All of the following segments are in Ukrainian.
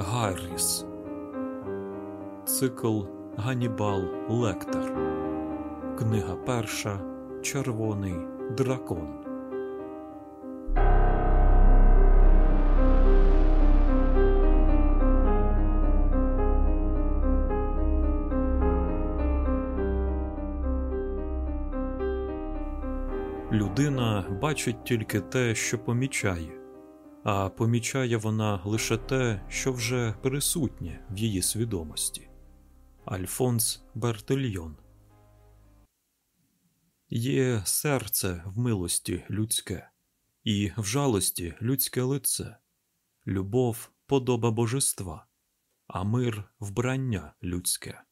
Гарріс. Цикл Ганібал Лектор. Книга перша. Червоний дракон. Людина бачить тільки те, що помічає, а помічає вона лише те, що вже присутнє в її свідомості. Альфонс Бертельйон Є серце в милості людське, і в жалості людське лице, любов подоба божества, а мир вбрання людське.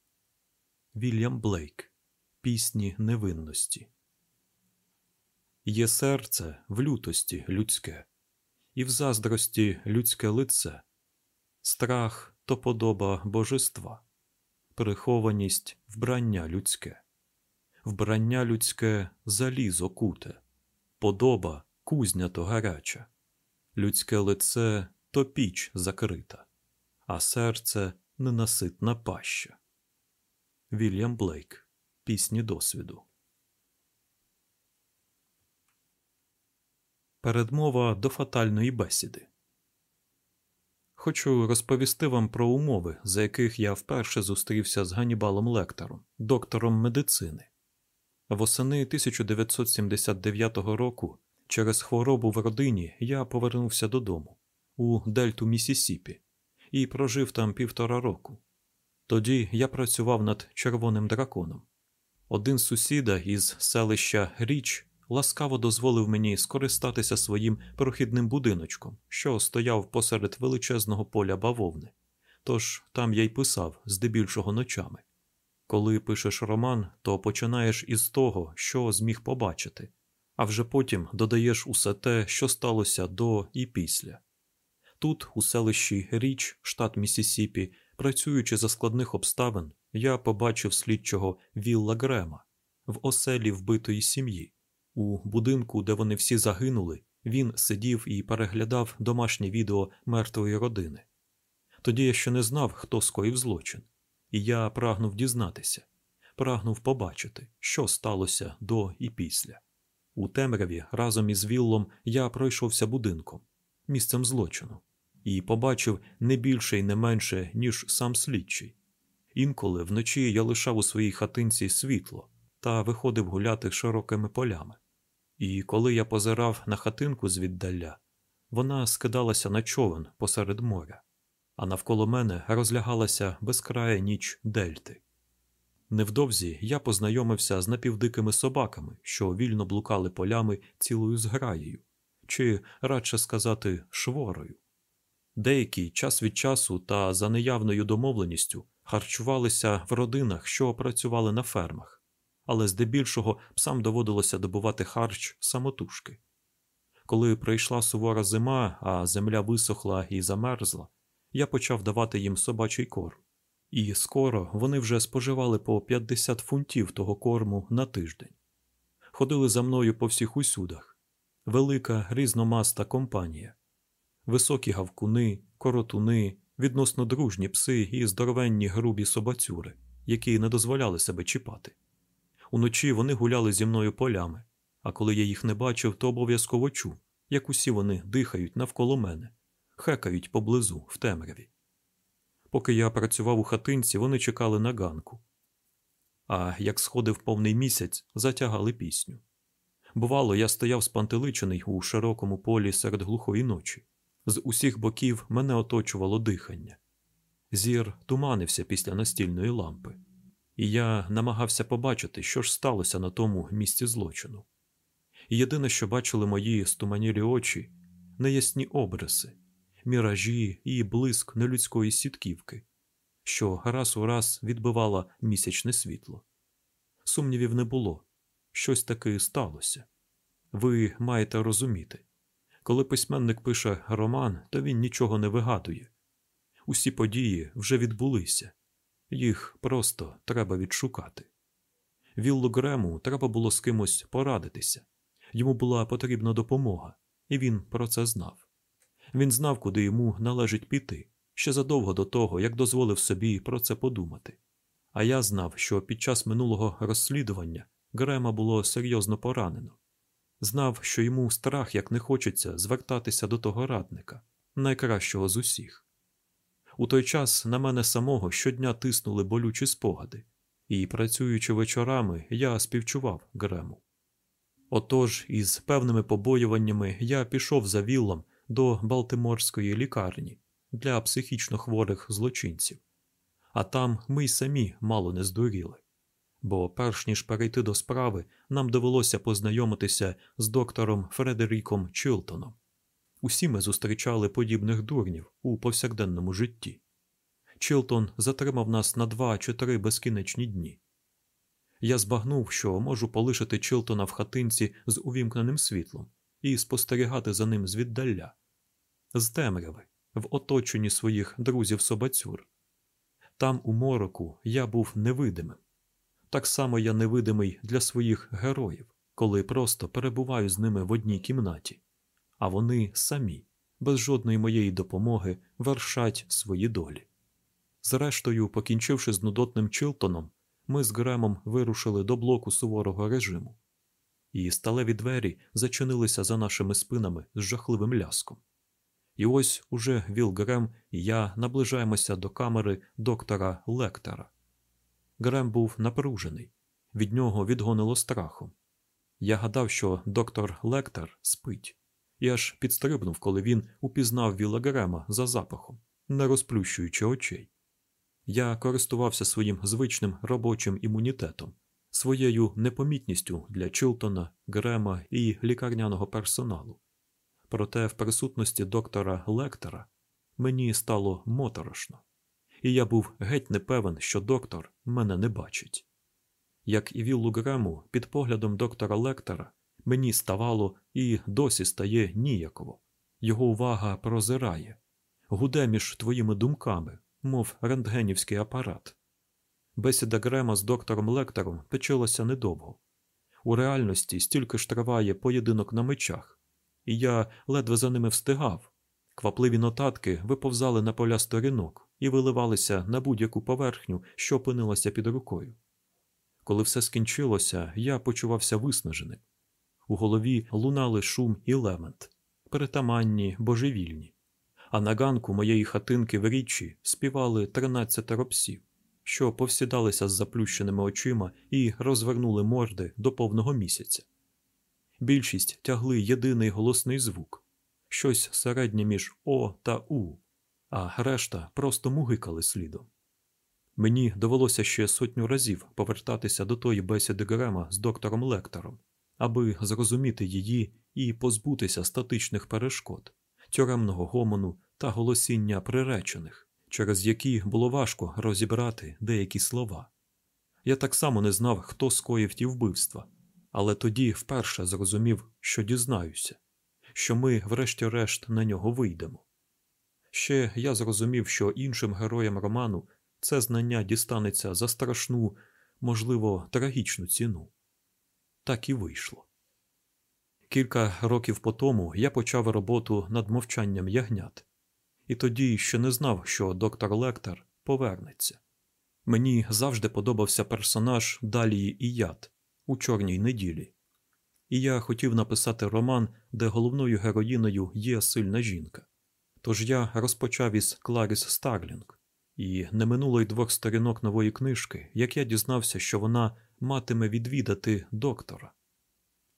Вільям Блейк Пісні невинності. Є серце в лютості людське, і в заздрості людське лице, страх то подоба божества, прихованість вбрання людське, вбрання людське залізо куте, подоба кузня то гаряча, людське лице то піч закрита, а серце ненаситна паща. Вільям Блейк. Пісні досвіду. Передмова до фатальної бесіди. Хочу розповісти вам про умови, за яких я вперше зустрівся з Ганібалом Лектором, доктором медицини. Восени 1979 року через хворобу в родині я повернувся додому у Дельту Місісіпі і прожив там півтора року. Тоді я працював над червоним драконом. Один сусіда із селища Річ ласкаво дозволив мені скористатися своїм прохідним будиночком, що стояв посеред величезного поля бавовни. Тож там я й писав здебільшого ночами. Коли пишеш роман, то починаєш із того, що зміг побачити, а вже потім додаєш усе те, що сталося до і після. Тут, у селищі Річ, штат Місісіпі, працюючи за складних обставин, я побачив слідчого Вілла Грема в оселі вбитої сім'ї. У будинку, де вони всі загинули, він сидів і переглядав домашнє відео мертвої родини. Тоді я ще не знав, хто скоїв злочин, і я прагнув дізнатися, прагнув побачити, що сталося до і після. У темряві разом із Віллом я пройшовся будинком, місцем злочину, і побачив не більше і не менше, ніж сам слідчий. Інколи вночі я лишав у своїй хатинці світло та виходив гуляти широкими полями. І коли я позирав на хатинку звіддаля, вона скидалася на човен посеред моря, а навколо мене розлягалася безкрая ніч дельти. Невдовзі я познайомився з напівдикими собаками, що вільно блукали полями цілою зграєю, чи, радше сказати, шворою. Деякі час від часу та за неявною домовленістю харчувалися в родинах, що працювали на фермах але здебільшого псам доводилося добувати харч самотужки. Коли прийшла сувора зима, а земля висохла і замерзла, я почав давати їм собачий корм, і скоро вони вже споживали по 50 фунтів того корму на тиждень. Ходили за мною по всіх усюдах велика різномаста компанія, високі гавкуни, коротуни, відносно дружні пси і здоровенні грубі собацюри, які не дозволяли себе чіпати. Уночі вони гуляли зі мною полями, а коли я їх не бачив, то обов'язково чув, як усі вони дихають навколо мене, хекають поблизу, в темряві. Поки я працював у хатинці, вони чекали на ганку. А як сходив повний місяць, затягали пісню. Бувало, я стояв спантеличений у широкому полі серед глухої ночі. З усіх боків мене оточувало дихання. Зір туманився після настільної лампи і я намагався побачити, що ж сталося на тому місці злочину. Єдине, що бачили мої стуманілі очі, неясні обриси, міражі і блиск нелюдської сітківки, що раз у раз відбивала місячне світло. Сумнівів не було, щось таки сталося. Ви маєте розуміти, коли письменник пише роман, то він нічого не вигадує. Усі події вже відбулися, їх просто треба відшукати. Віллу Грему треба було з кимось порадитися, йому була потрібна допомога, і він про це знав. Він знав, куди йому належить піти, ще задовго до того, як дозволив собі про це подумати. А я знав, що під час минулого розслідування Грема було серйозно поранено. Знав, що йому страх як не хочеться звертатися до того радника, найкращого з усіх. У той час на мене самого щодня тиснули болючі спогади, і, працюючи вечорами, я співчував Грему. Отож, із певними побоюваннями я пішов за віллом до Балтиморської лікарні для психічно хворих злочинців, а там ми й самі мало не здуріли. Бо, перш ніж перейти до справи, нам довелося познайомитися з доктором Фредеріком Чилтоном. Усі ми зустрічали подібних дурнів у повсякденному житті. Чилтон затримав нас на два чи три безкінечні дні. Я збагнув, що можу полишити Чилтона в хатинці з увімкненим світлом і спостерігати за ним звіддаля, з темряви, в оточенні своїх друзів собацюр. Там, у мороку, я був невидимим. Так само я невидимий для своїх героїв, коли просто перебуваю з ними в одній кімнаті, а вони самі, без жодної моєї допомоги, вершать свої долі. Зрештою, покінчивши з нудотним Чилтоном, ми з Гремом вирушили до блоку суворого режиму, і сталеві двері зачинилися за нашими спинами з жахливим ляском. І ось уже Віл Грем і я наближаємося до камери доктора Лектора. Грем був напружений, від нього відгонило страхом. Я гадав, що доктор Лектор спить, і аж підстрибнув, коли він упізнав Віла Грема за запахом, не розплющуючи очей. Я користувався своїм звичним робочим імунітетом, своєю непомітністю для Чилтона, Грема і лікарняного персоналу. Проте в присутності доктора Лектора мені стало моторошно, і я був геть не певен, що доктор мене не бачить. Як і Віллу Грему, під поглядом доктора Лектора мені ставало і досі стає ніяково. Його увага прозирає, гуде між твоїми думками, мов рентгенівський апарат. Бесіда Грема з доктором Лектором точилася недовго. У реальності стільки ж триває поєдинок на мечах, і я ледве за ними встигав. Квапливі нотатки виповзали на поля сторінок і виливалися на будь-яку поверхню, що опинилася під рукою. Коли все скінчилося, я почувався виснаженим. У голові лунали шум і лемент, перетаманні, божевільні а на ганку моєї хатинки в річчі співали тринадцятеро псів, що повсідалися з заплющеними очима і розвернули морди до повного місяця. Більшість тягли єдиний голосний звук щось середнє між О та У, а решта просто мугикали слідом. Мені довелося ще сотню разів повертатися до тої бесіди Грема з доктором Лектором, аби зрозуміти її і позбутися статичних перешкод, тюремного гомону та голосіння приречених, через які було важко розібрати деякі слова. Я так само не знав, хто скоїв ті вбивства, але тоді вперше зрозумів, що дізнаюся, що ми, врешті-решт, на нього вийдемо. Ще я зрозумів, що іншим героям роману це знання дістанеться за страшну, можливо, трагічну ціну. Так і вийшло. Кілька років по тому я почав роботу над мовчанням ягнят, і тоді ще не знав, що доктор Лектор повернеться. Мені завжди подобався персонаж Далії і яд у чорній неділі, і я хотів написати роман, де головною героїною є сильна жінка. Тож я розпочав із Кларіс Старлінг, і не минуло й двох сторінок нової книжки, як я дізнався, що вона матиме відвідати доктора.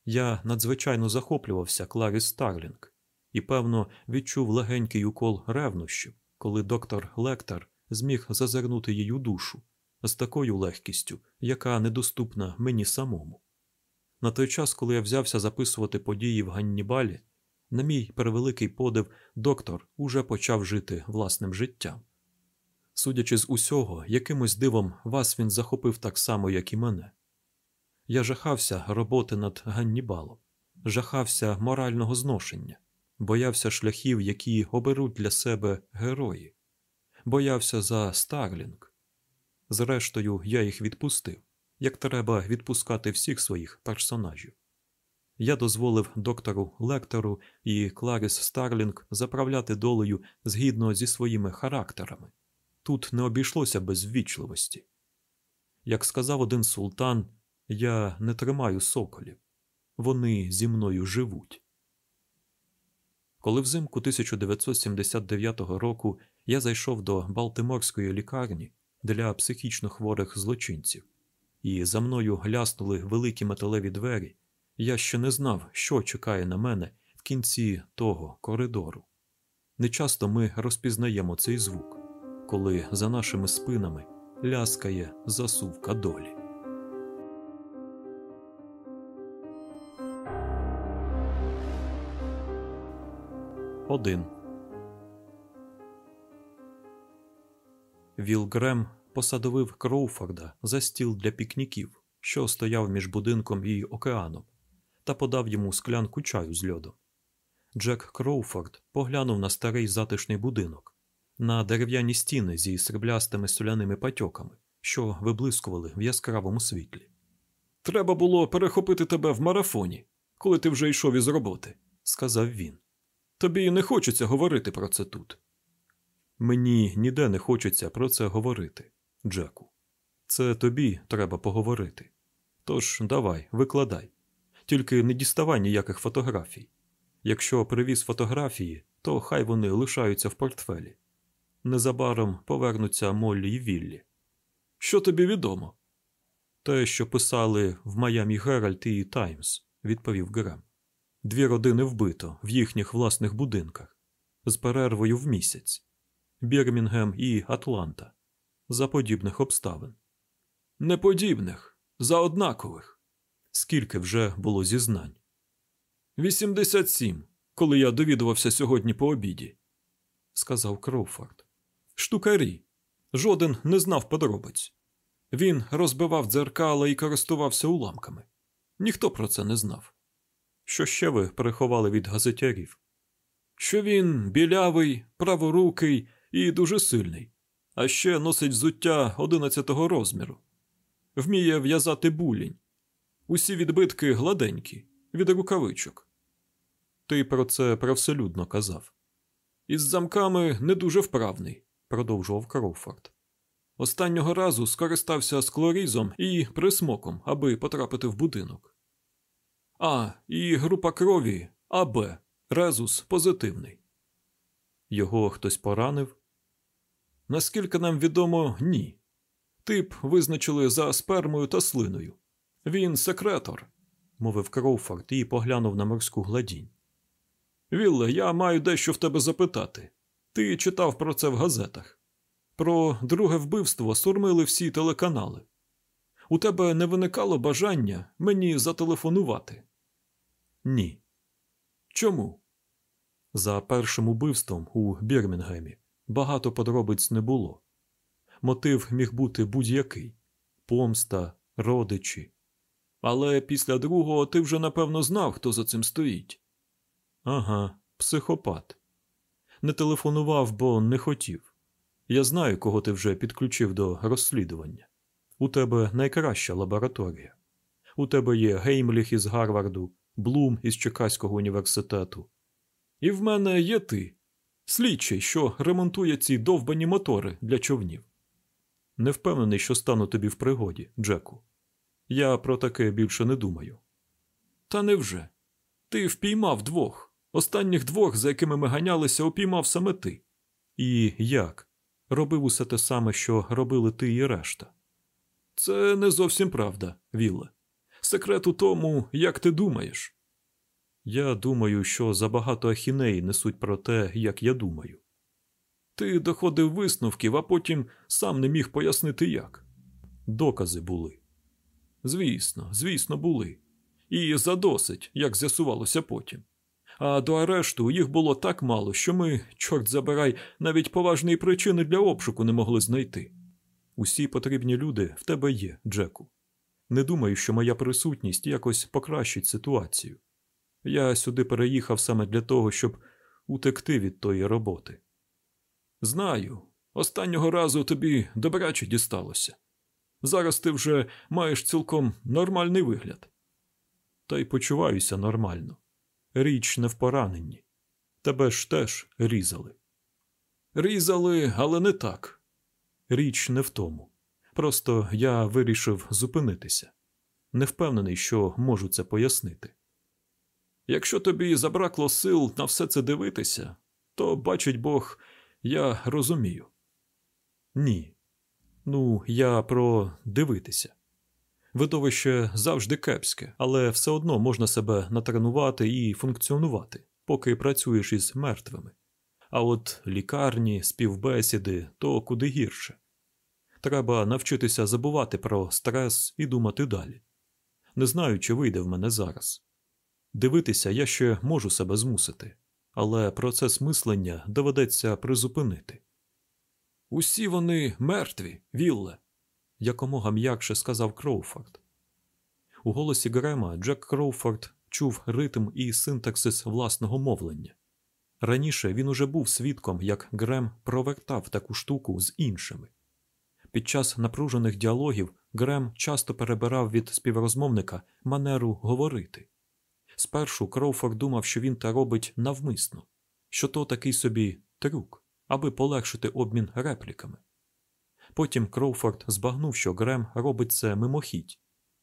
Я надзвичайно захоплювався Кларіс Старлінг і, певно, відчув легенький укол ревнощів, коли доктор Лектор зміг зазирнути її душу з такою легкістю, яка недоступна мені самому. На той час, коли я взявся записувати події в Ганнібалі, на мій превеликий подив, доктор уже почав жити власним життям. Судячи з усього, якимось дивом вас він захопив так само, як і мене. Я жахався роботи над Ганнібалом, жахався морального зношення, боявся шляхів, які оберуть для себе герої, боявся за Старлінг. Зрештою, я їх відпустив, як треба відпускати всіх своїх персонажів. я дозволив доктору Лектору і Кларіс Старлінг заправляти долею згідно зі своїми характерами. Тут не обійшлося без ввічливості. Як сказав один султан, я не тримаю соколів, вони зі мною живуть. Коли взимку 1979 року я зайшов до Балтиморської лікарні для психічно хворих злочинців, і за мною гляснули великі металеві двері, я ще не знав, що чекає на мене в кінці того коридору. Нечасто ми розпізнаємо цей звук, коли за нашими спинами ляскає засувка долі. Один Віл Грем посадовив Кроуфорда за стіл для пікніків, що стояв між будинком і океаном, та подав йому склянку чаю з льодом. Джек Кроуфорд поглянув на старий затишний будинок, на дерев'яні стіни зі сріблястими соляними патьоками, що виблискували в яскравому світлі. Треба було перехопити тебе в марафоні, коли ти вже йшов із роботи, сказав він. Тобі не хочеться говорити про це тут. Мені ніде не хочеться про це говорити, Джеку. Це тобі треба поговорити. Тож давай, викладай. Тільки не діставай ніяких фотографій. Якщо привіз фотографії, то хай вони лишаються в портфелі. Незабаром повернуться Моллі й Віллі. Що тобі відомо? Те, що писали в Майамі Геральт і Таймс, відповів Грем. Дві родини вбито в їхніх власних будинках з перервою в місяць Бірмінгем і Атланта за подібних обставин. Неподібних, за однакових. Скільки вже було зізнань? 87, коли я довідувався сьогодні по обіді, сказав Кроуфорд. Штукарі. Жоден не знав подробиць. Він розбивав дзеркала і користувався уламками. Ніхто про це не знав. Що ще ви переховали від газетярів? Що він білявий, праворукий і дуже сильний, а ще носить взуття одинадцятого розміру, вміє в'язати булінь. Усі відбитки гладенькі, від рукавичок. Ти про це привселюдно казав. Із замками не дуже вправний, продовжував Кроуфорд. Останнього разу скористався склорізом і присмоком, аби потрапити в будинок. А, і група крові АБ, резус позитивний. Його хтось поранив? Наскільки нам відомо, ні. Тип визначили за спермою та слиною. Він секретор, мовив Кроуфорд і поглянув на морську гладінь. Вілле, я маю дещо в тебе запитати. Ти читав про це в газетах. Про друге вбивство сурмили всі телеканали. У тебе не виникало бажання мені зателефонувати? Ні. Чому? За першим убивством у Бірмінгемі багато подробиць не було. Мотив міг бути будь-який помста, родичі. Але після другого ти вже напевно знав, хто за цим стоїть. Ага, психопат. Не телефонував, бо не хотів. Я знаю, кого ти вже підключив до розслідування. У тебе найкраща лабораторія. У тебе є Геймліх із Гарварду, Блум із Чекаського університету. І в мене є ти, слідчий, що ремонтує ці довбані мотори для човнів. Не впевнений, що стану тобі в пригоді, Джеку. Я про таке більше не думаю. Та невже? Ти впіймав двох. Останніх двох, за якими ми ганялися, упіймав саме ти. І як? Робив усе те саме, що робили ти і решта. Це не зовсім правда, Вілле. Секрет у тому, як ти думаєш. Я думаю, що забагато ахінеї несуть про те, як я думаю. Ти доходив висновків, а потім сам не міг пояснити як. Докази були. Звісно, звісно, були. І задосить, як з'ясувалося потім. А до арешту їх було так мало, що ми, чорт забирай, навіть поважної причини для обшуку не могли знайти. Усі потрібні люди в тебе є, Джеку. Не думаю, що моя присутність якось покращить ситуацію. Я сюди переїхав саме для того, щоб утекти від тої роботи. Знаю, останнього разу тобі добряче дісталося. Зараз ти вже маєш цілком нормальний вигляд. та й почуваюся нормально. Річ не в пораненні. Тебе ж теж різали. Різали, але не так. Річ не в тому. Просто я вирішив зупинитися. Не впевнений, що можу це пояснити. Якщо тобі забракло сил на все це дивитися, то, бачить Бог, я розумію. Ні. Ну, я про дивитися. Видовище завжди кепське, але все одно можна себе натренувати і функціонувати, поки працюєш із мертвими. А от лікарні, співбесіди то куди гірше. Треба навчитися забувати про стрес і думати далі. Не знаю, чи вийде в мене зараз. Дивитися я ще можу себе змусити, але процес мислення доведеться призупинити. Усі вони мертві, Вілле, якомога м'якше сказав Кроуфорд. У голосі Грема Джек Кроуфорд чув ритм і синтаксис власного мовлення. Раніше він уже був свідком, як Грем провертав таку штуку з іншими. Під час напружених діалогів Грем часто перебирав від співрозмовника манеру говорити. Спершу Кроуфорд думав, що він та робить навмисно, що то такий собі трюк, аби полегшити обмін репліками. Потім Кроуфорд збагнув, що Грем робить це мимохідь,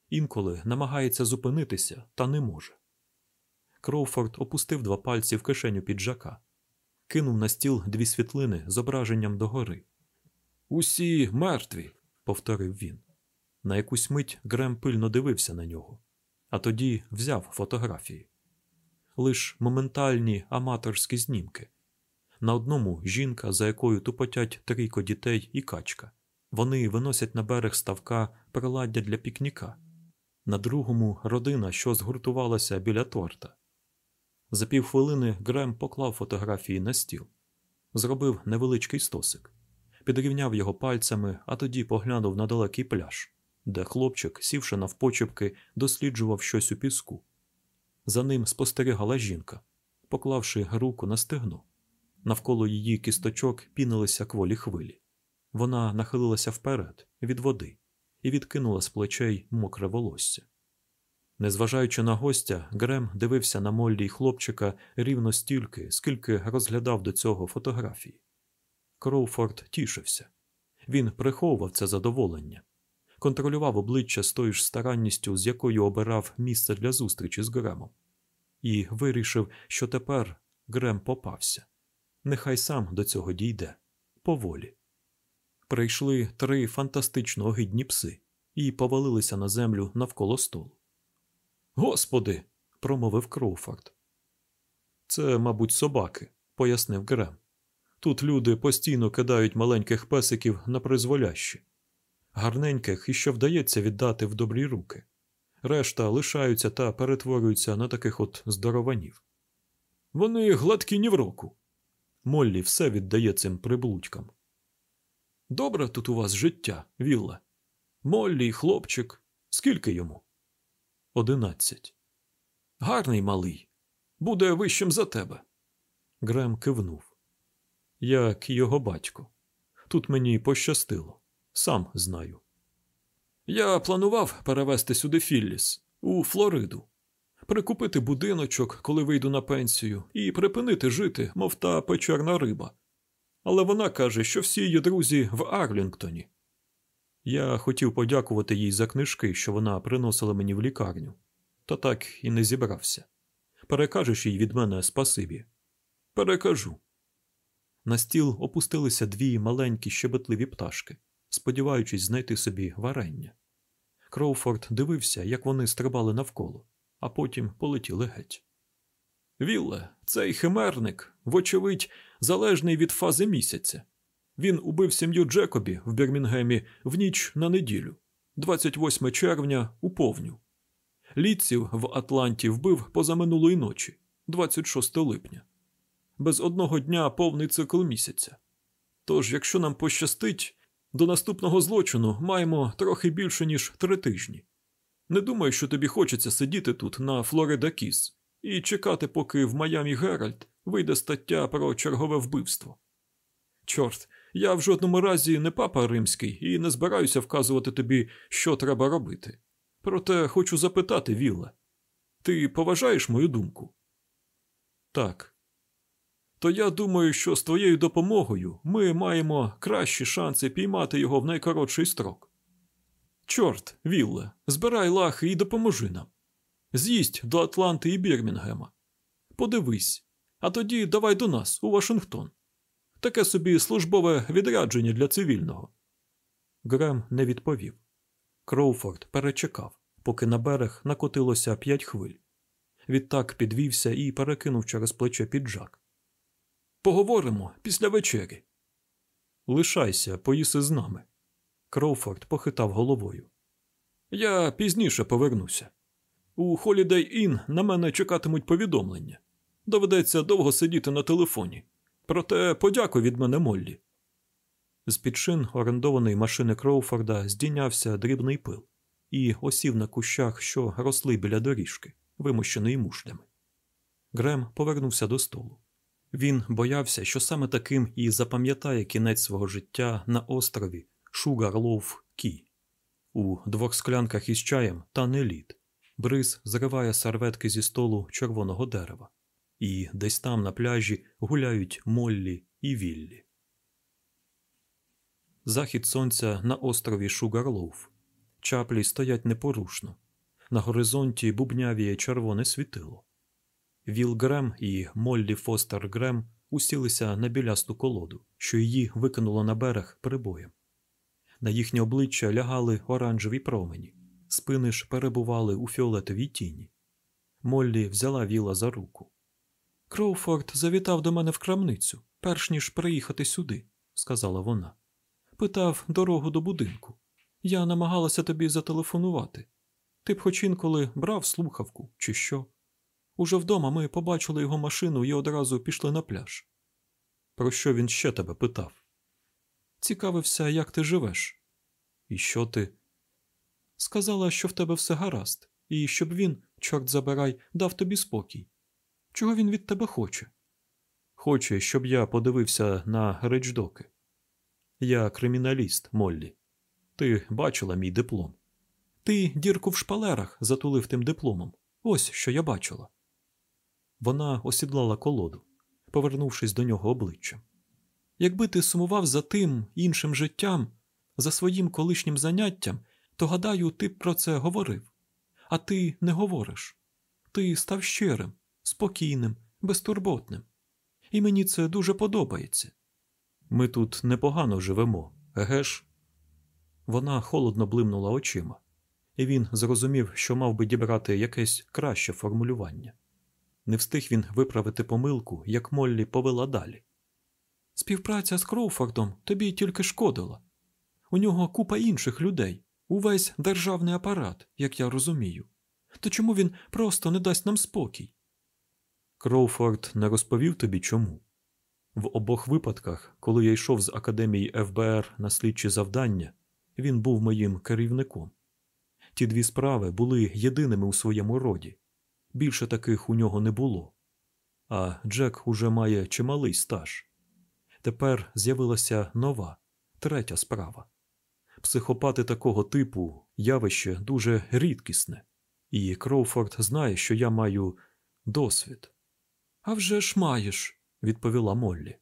інколи намагається зупинитися, та не може. Кроуфорд опустив два пальці в кишеню піджака, кинув на стіл дві світлини зображенням догори. Усі мертві, повторив він. На якусь мить Грем пильно дивився на нього, а тоді взяв фотографії. Лиш моментальні аматорські знімки. На одному жінка, за якою тупотять трійко дітей і качка. Вони виносять на берег ставка приладдя для пікніка. На другому родина, що згуртувалася біля торта. За півхвилини Грем поклав фотографії на стіл, зробив невеличкий стосик, підрівняв його пальцями, а тоді поглянув на далекий пляж, де хлопчик, сівши навпочепки, досліджував щось у піску. За ним спостерігала жінка, поклавши руку на стегно. Навколо її кісточок пінилися кволі хвилі. Вона нахилилася вперед від води і відкинула з плечей мокре волосся. Незважаючи на гостя, Грем дивився на Моллі й хлопчика рівно стільки, скільки розглядав до цього фотографії. Кроуфорд тішився. Він приховував це задоволення, контролював обличчя з тою ж старанністю, з якою обирав місце для зустрічі з Гремом, і вирішив, що тепер Грем попався. Нехай сам до цього дійде поволі. Прийшли три фантастично огидні пси і повалилися на землю навколо столу. Господи, промовив Кроуфорд. Це, мабуть, собаки, пояснив Грем. Тут люди постійно кидають маленьких песиків на призволящі, гарненьких і що вдається віддати в добрі руки. Решта лишаються та перетворюються на таких от здорованів. Вони гладкі ні в року. Моллі все віддає цим приблудькам. Добре тут у вас життя, Вілла. Моллі, хлопчик. Скільки йому? Одинадцять. Гарний малий. Буде вищим за тебе. Грем кивнув. Як його батько. Тут мені пощастило. Сам знаю. Я планував перевезти сюди Філліс, у Флориду, прикупити будиночок, коли вийду на пенсію, і припинити жити, мов та печерна риба. Але вона каже, що всі її друзі в Арлінгтоні. Я хотів подякувати їй за книжки, що вона приносила мені в лікарню, та так і не зібрався. Перекажеш їй від мене спасибі. Перекажу. На стіл опустилися дві маленькі щебетливі пташки, сподіваючись знайти собі варення. Кроуфорд дивився, як вони стрибали навколо, а потім полетіли геть. Вілле, цей химерник, вочевидь, залежний від фази місяця. Він убив сім'ю Джекобі в Бірмінгемі в ніч на неділю, 28 червня у повню. Лідсів в Атланті вбив позаминулої ночі, 26 липня. Без одного дня повний цикл місяця. Тож, якщо нам пощастить, до наступного злочину маємо трохи більше, ніж три тижні. Не думаю, що тобі хочеться сидіти тут на Флорида Кіс і чекати, поки в Майамі Геральд вийде стаття про чергове вбивство. Чорт, я в жодному разі не папа римський і не збираюся вказувати тобі, що треба робити. Проте хочу запитати, Вілле, Ти поважаєш мою думку? Так. То я думаю, що з твоєю допомогою ми маємо кращі шанси піймати його в найкоротший строк. Чорт, Вілле, збирай лахи і допоможи нам. З'їсть до Атланти і Бірмінгема. Подивись, а тоді давай до нас, у Вашингтон. Таке собі службове відрядження для цивільного. Грем не відповів. Кроуфорд перечекав, поки на берег накотилося п'ять хвиль. Відтак підвівся і перекинув через плече піджак. Поговоримо після вечері. Лишайся, поїси з нами. Кроуфорд похитав головою. Я пізніше повернуся. У Holiday Inn на мене чекатимуть повідомлення. Доведеться довго сидіти на телефоні. Проте подякуй від мене Моллі. З під шин орендованої машини Кроуфорда здійнявся дрібний пил і осів на кущах, що росли біля доріжки, вимощеної мушлями. Грем повернувся до столу. Він боявся, що саме таким і запам'ятає кінець свого життя на острові Шугарлоуф Кі. У двох склянках із чаєм та не лід. Бриз зриває серветки зі столу червоного дерева, і десь там на пляжі гуляють Моллі і Віллі. Захід сонця на острові Шугарлоуф. Чаплі стоять непорушно. На горизонті бубнявіє червоне світило. Віл Грем і Моллі Фостер Грем усілися на білясту колоду, що її викинуло на берег прибоєм. На їхнє обличчя лягали оранжеві промені, спини ж перебували у фіолетовій тіні. Моллі взяла віла за руку. Кроуфорд завітав до мене в крамницю, перш ніж приїхати сюди, сказала вона. Питав дорогу до будинку. Я намагалася тобі зателефонувати. Ти б хоч інколи брав слухавку, чи що? Уже вдома ми побачили його машину і одразу пішли на пляж. Про що він ще тебе питав? Цікавився, як ти живеш. І що ти? Сказала, що в тебе все гаразд, і щоб він, чорт забирай, дав тобі спокій. Чого він від тебе хоче? Хоче, щоб я подивився на речдоки. Я криміналіст, Моллі. Ти бачила мій диплом. Ти дірку в шпалерах затулив тим дипломом. Ось що я бачила. Вона осідлала колоду, повернувшись до нього обличчям. Якби ти сумував за тим іншим життям, за своїм колишнім заняттям, то, гадаю, ти б про це говорив. А ти не говориш. Ти став щирим, спокійним, безтурботним. І мені це дуже подобається. Ми тут непогано живемо, еге ж? Вона холодно блимнула очима, і він зрозумів, що мав би дібрати якесь краще формулювання. Не встиг він виправити помилку, як Моллі повела далі. Співпраця з Кроуфордом тобі тільки шкодила. У нього купа інших людей, увесь державний апарат, як я розумію. То чому він просто не дасть нам спокій? Кроуфорд не розповів тобі чому. В обох випадках, коли я йшов з академії ФБР на слідчі завдання, він був моїм керівником. Ті дві справи були єдиними у своєму роді. Більше таких у нього не було. А Джек уже має чималий стаж. Тепер з'явилася нова, третя справа. Психопати такого типу явище дуже рідкісне, і Кроуфорд знає, що я маю досвід. «А вже ж маєш, відповіла Моллі.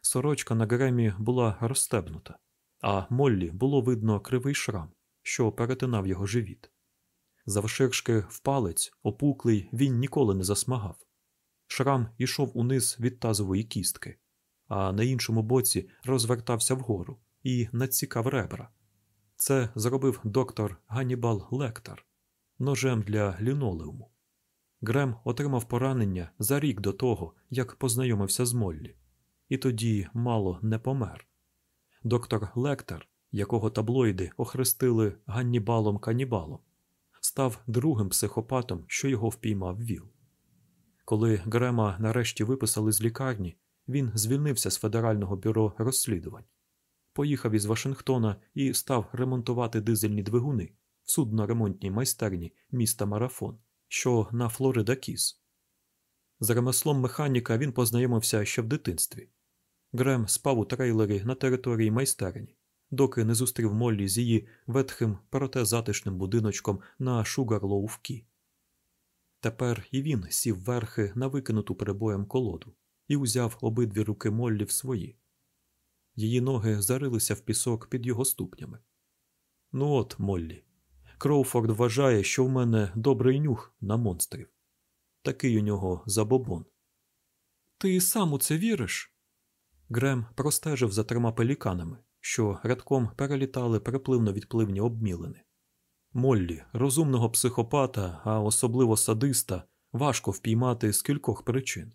Сорочка на Гремі була розстебнута, а Моллі було видно кривий шрам, що перетинав його живіт. Завширшки в палець, опуклий, він ніколи не засмагав. Шрам ішов униз від тазової кістки, а на іншому боці розвертався вгору і надсікав ребра. Це зробив доктор Ганнібал Лектор ножем для лінолеуму. Грем отримав поранення за рік до того, як познайомився з Моллі, і тоді мало не помер. Доктор Лектор, якого таблоїди охрестили Ганнібалом Канібалом, став другим психопатом, що його впіймав ВІЛ. Коли Грема нарешті виписали з лікарні, він звільнився з Федерального бюро розслідувань, поїхав із Вашингтона і став ремонтувати дизельні двигуни в судно-ремонтній майстерні міста Марафон, що на Флорида Кіс. З ремеслом механіка він познайомився ще в дитинстві. Грем спав у трейлері на території майстерні, доки не зустрів Моллі з її ветхим, проте затишним будиночком на Шугарлоу-Кі. Тепер і він сів верхи на викинуту перебоєм колоду і узяв обидві руки Моллі в свої. Її ноги зарилися в пісок під його ступнями. Ну от, Моллі, Кроуфорд вважає, що в мене добрий нюх на монстрів. Такий у нього забобон. Ти сам у це віриш? Грем простежив за трьома пеліканами, що рядком перелітали припливно-відпливні обмілини. Моллі, розумного психопата, а особливо садиста, важко впіймати з кількох причин.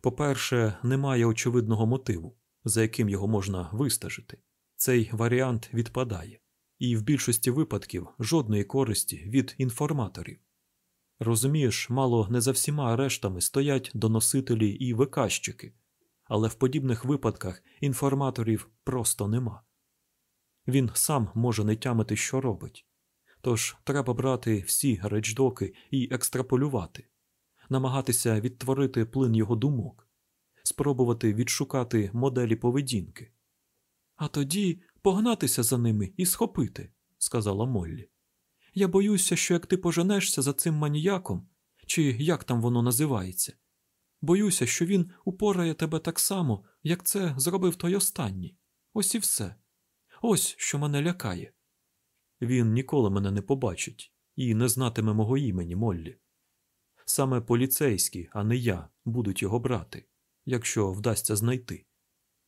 По-перше, немає очевидного мотиву, за яким його можна вистежити. Цей варіант відпадає, і в більшості випадків жодної користі від інформаторів. Розумієш, мало не за всіма арештами стоять доносителі і виказчики, але в подібних випадках інформаторів просто нема. Він сам може не тямити, що робить. Тож треба брати всі речдоки і екстраполювати, намагатися відтворити плин його думок, спробувати відшукати моделі поведінки. А тоді погнатися за ними і схопити, сказала Моллі. Я боюся, що як ти поженешся за цим маніяком, чи як там воно називається, боюся, що він упорає тебе так само, як це зробив той останній. Ось і все. Ось що мене лякає. Він ніколи мене не побачить і не знатиме мого імені Моллі. Саме поліцейські, а не я, будуть його брати, якщо вдасться знайти.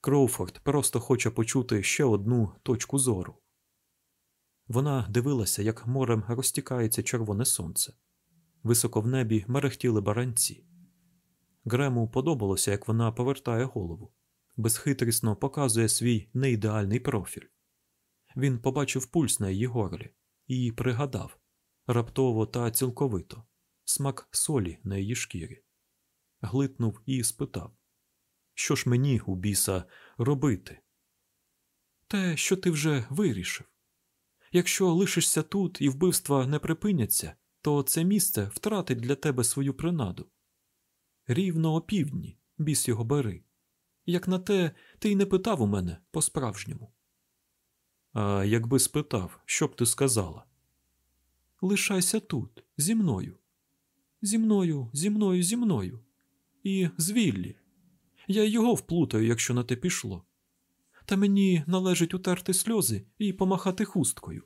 Кроуфорд просто хоче почути ще одну точку зору. Вона дивилася, як морем розтікається червоне сонце. Високо в небі мерехтіли баранці. Грему подобалося, як вона повертає голову, безхитрісно показує свій неідеальний профіль. Він побачив пульс на її горлі і пригадав раптово та цілковито смак солі на її шкірі. Глитнув і спитав Що ж мені, у біса, робити? Те, що ти вже вирішив. Якщо лишишся тут і вбивства не припиняться, то це місце втратить для тебе свою принаду. Рівно опівдні, біс його бери. Як на те, ти й не питав у мене по-справжньому. А якби спитав, що б ти сказала? Лишайся тут, зі мною. Зі мною, зі мною, зі мною. І з Віллі. Я його вплутаю, якщо на те пішло. Та мені належить утерти сльози і помахати хусткою.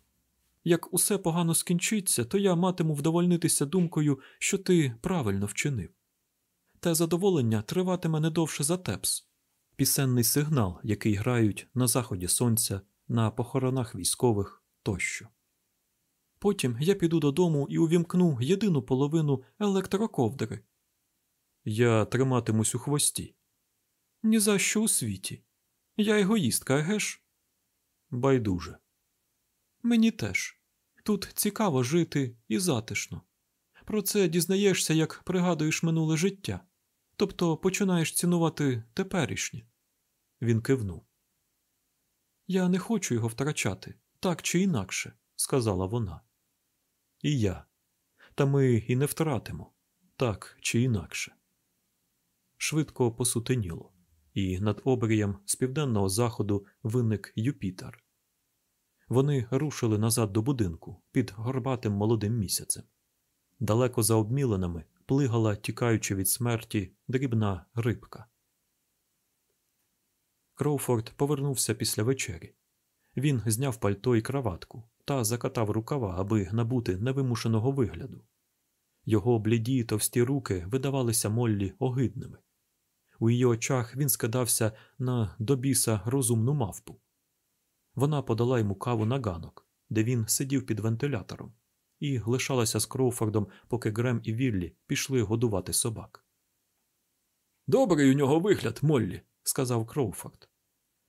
Як усе погано скінчиться, то я матиму вдовольнитися думкою, що ти правильно вчинив. Те задоволення триватиме не довше за тепс, пісенний сигнал, який грають на заході сонця, на похоронах військових тощо. Потім я піду додому і увімкну єдину половину електроковдри. Я триматимусь у хвості. Ні за що у світі. Я егоїстка, геш? Байдуже. Мені теж. Тут цікаво жити і затишно. Про це дізнаєшся, як пригадуєш минуле життя, тобто починаєш цінувати теперішнє. Він кивнув. Я не хочу його втрачати, так чи інакше, сказала вона. І я. Та ми і не втратимо, так чи інакше. Швидко посутеніло, і над обрієм з південного заходу виник Юпітер. Вони рушили назад до будинку під горбатим молодим місяцем. Далеко за обміленими плигала, тікаючи від смерті, дрібна рибка. Кроуфорд повернувся після вечері. Він зняв пальто і краватку та закатав рукава, аби набути невимушеного вигляду. Його бліді товсті руки видавалися Моллі огидними. У її очах він скидався на добіса розумну мавпу. Вона подала йому каву на ганок, де він сидів під вентилятором, і лишалася з Кроуфордом, поки Грем і Віллі пішли годувати собак. Добрий у нього вигляд, Моллі, сказав Кроуфорд.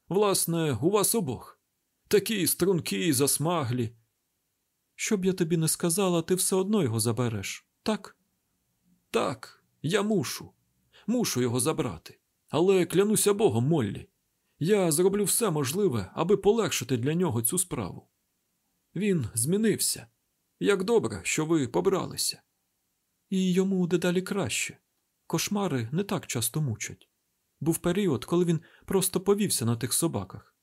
Власне, у вас обох. Такі стрункі, засмаглі. Щоб я тобі не сказала, ти все одно його забереш, так? Так, я мушу. Мушу його забрати. Але клянуся Богом, Моллі. Я зроблю все можливе, аби полегшити для нього цю справу. Він змінився. Як добре, що ви побралися. І йому дедалі краще. Кошмари не так часто мучать. Був період, коли він просто повівся на тих собаках,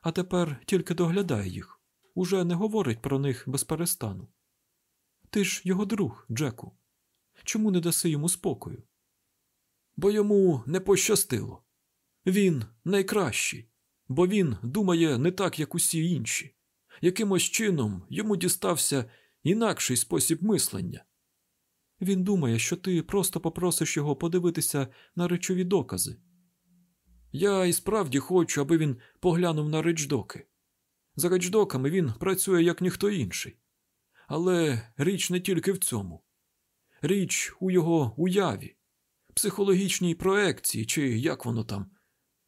а тепер тільки доглядає їх, уже не говорить про них без перестану. Ти ж його друг, Джеку. Чому не даси йому спокою? Бо йому не пощастило. Він найкращий, бо він думає не так, як усі інші. Якимось чином йому дістався інакший спосіб мислення. Він думає, що ти просто попросиш його подивитися на речові докази. Я і справді хочу, аби він поглянув на речдоки. За речдоками він працює як ніхто інший. Але річ не тільки в цьому. Річ у його уяві, психологічній проекції, чи як воно там.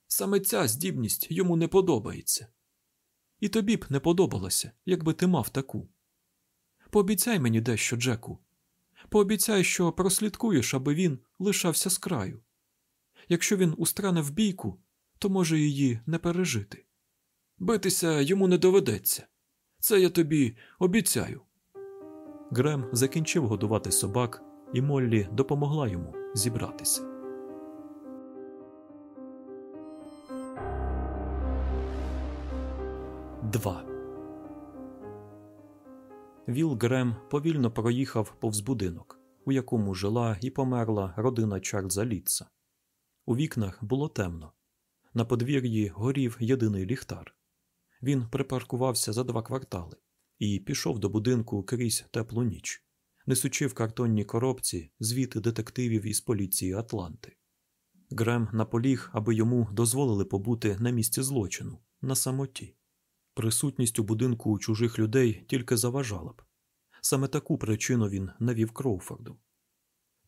Саме ця здібність йому не подобається. І тобі б не подобалося, якби ти мав таку. Пообіцяй мені дещо, Джеку. Пообіцяй, що прослідкуєш, аби він лишався з краю. Якщо він устране в бійку, то може її не пережити. Битися йому не доведеться. Це я тобі обіцяю. Грем закінчив годувати собак, і Моллі допомогла йому зібратися. Два Віл Грем повільно проїхав повз будинок, у якому жила і померла родина Чарльза Літса. У вікнах було темно. На подвір'ї горів єдиний ліхтар. Він припаркувався за два квартали і пішов до будинку крізь теплу ніч, несучи в картонній коробці звіти детективів із поліції Атланти. Грем наполіг, аби йому дозволили побути на місці злочину, на самоті. Присутність у будинку чужих людей тільки заважала б. Саме таку причину він навів Кроуфорду.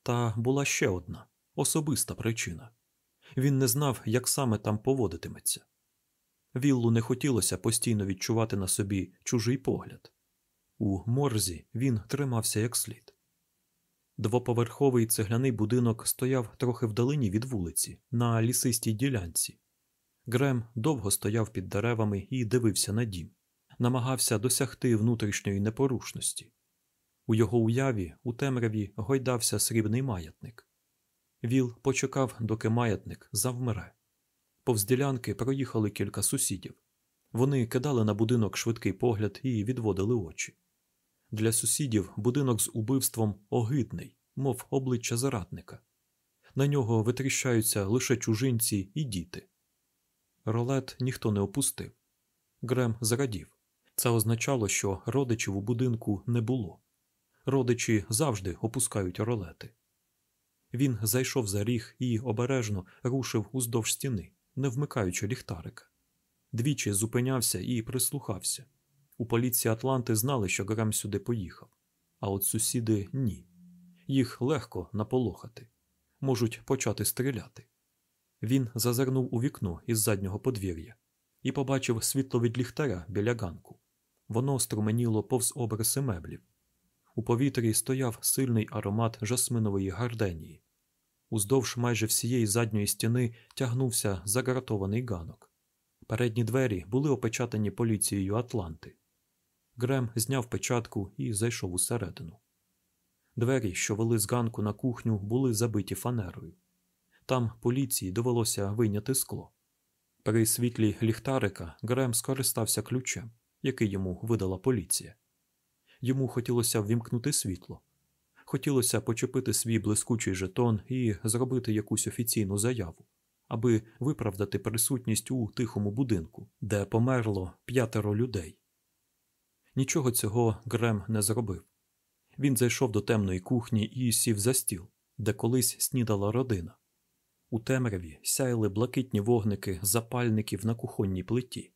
Та була ще одна особиста причина він не знав, як саме там поводитиметься. Віллу не хотілося постійно відчувати на собі чужий погляд. У морзі він тримався як слід. Двоповерховий цегляний будинок стояв трохи вдалині від вулиці, на лісистій ділянці. Грем довго стояв під деревами і дивився на дім, намагався досягти внутрішньої непорушності. У його уяві у темряві гойдався срібний маятник. Віл почекав, доки маятник завмре. Повз ділянки проїхали кілька сусідів. Вони кидали на будинок швидкий погляд і відводили очі. Для сусідів будинок з убивством огидний, мов обличчя зарадника. На нього витріщаються лише чужинці і діти. Ролет ніхто не опустив. Грем зрадів. Це означало, що родичів у будинку не було. Родичі завжди опускають ролети. Він зайшов за ріг і обережно рушив уздовж стіни, не вмикаючи ліхтарика. Двічі зупинявся і прислухався. У поліції Атланти знали, що Грем сюди поїхав, а от сусіди ні. Їх легко наполохати, можуть почати стріляти. Він зазирнув у вікно із заднього подвір'я і побачив світло від ліхтаря біля ганку. Воно струменіло повз обриси меблів. У повітрі стояв сильний аромат жасминової гарденії. Уздовж майже всієї задньої стіни тягнувся загратований ганок. Передні двері були опечатані поліцією Атланти. Грем зняв печатку і зайшов усередину. Двері, що вели з ганку на кухню, були забиті фанерою. Там поліції довелося вийняти скло. При світлі ліхтарика Грем скористався ключем, який йому видала поліція. Йому хотілося ввімкнути світло, хотілося почепити свій блискучий жетон і зробити якусь офіційну заяву, аби виправдати присутність у тихому будинку, де померло п'ятеро людей. Нічого цього Грем не зробив. Він зайшов до темної кухні і сів за стіл, де колись снідала родина. У темряві сяяли блакитні вогники запальників на кухонній плиті.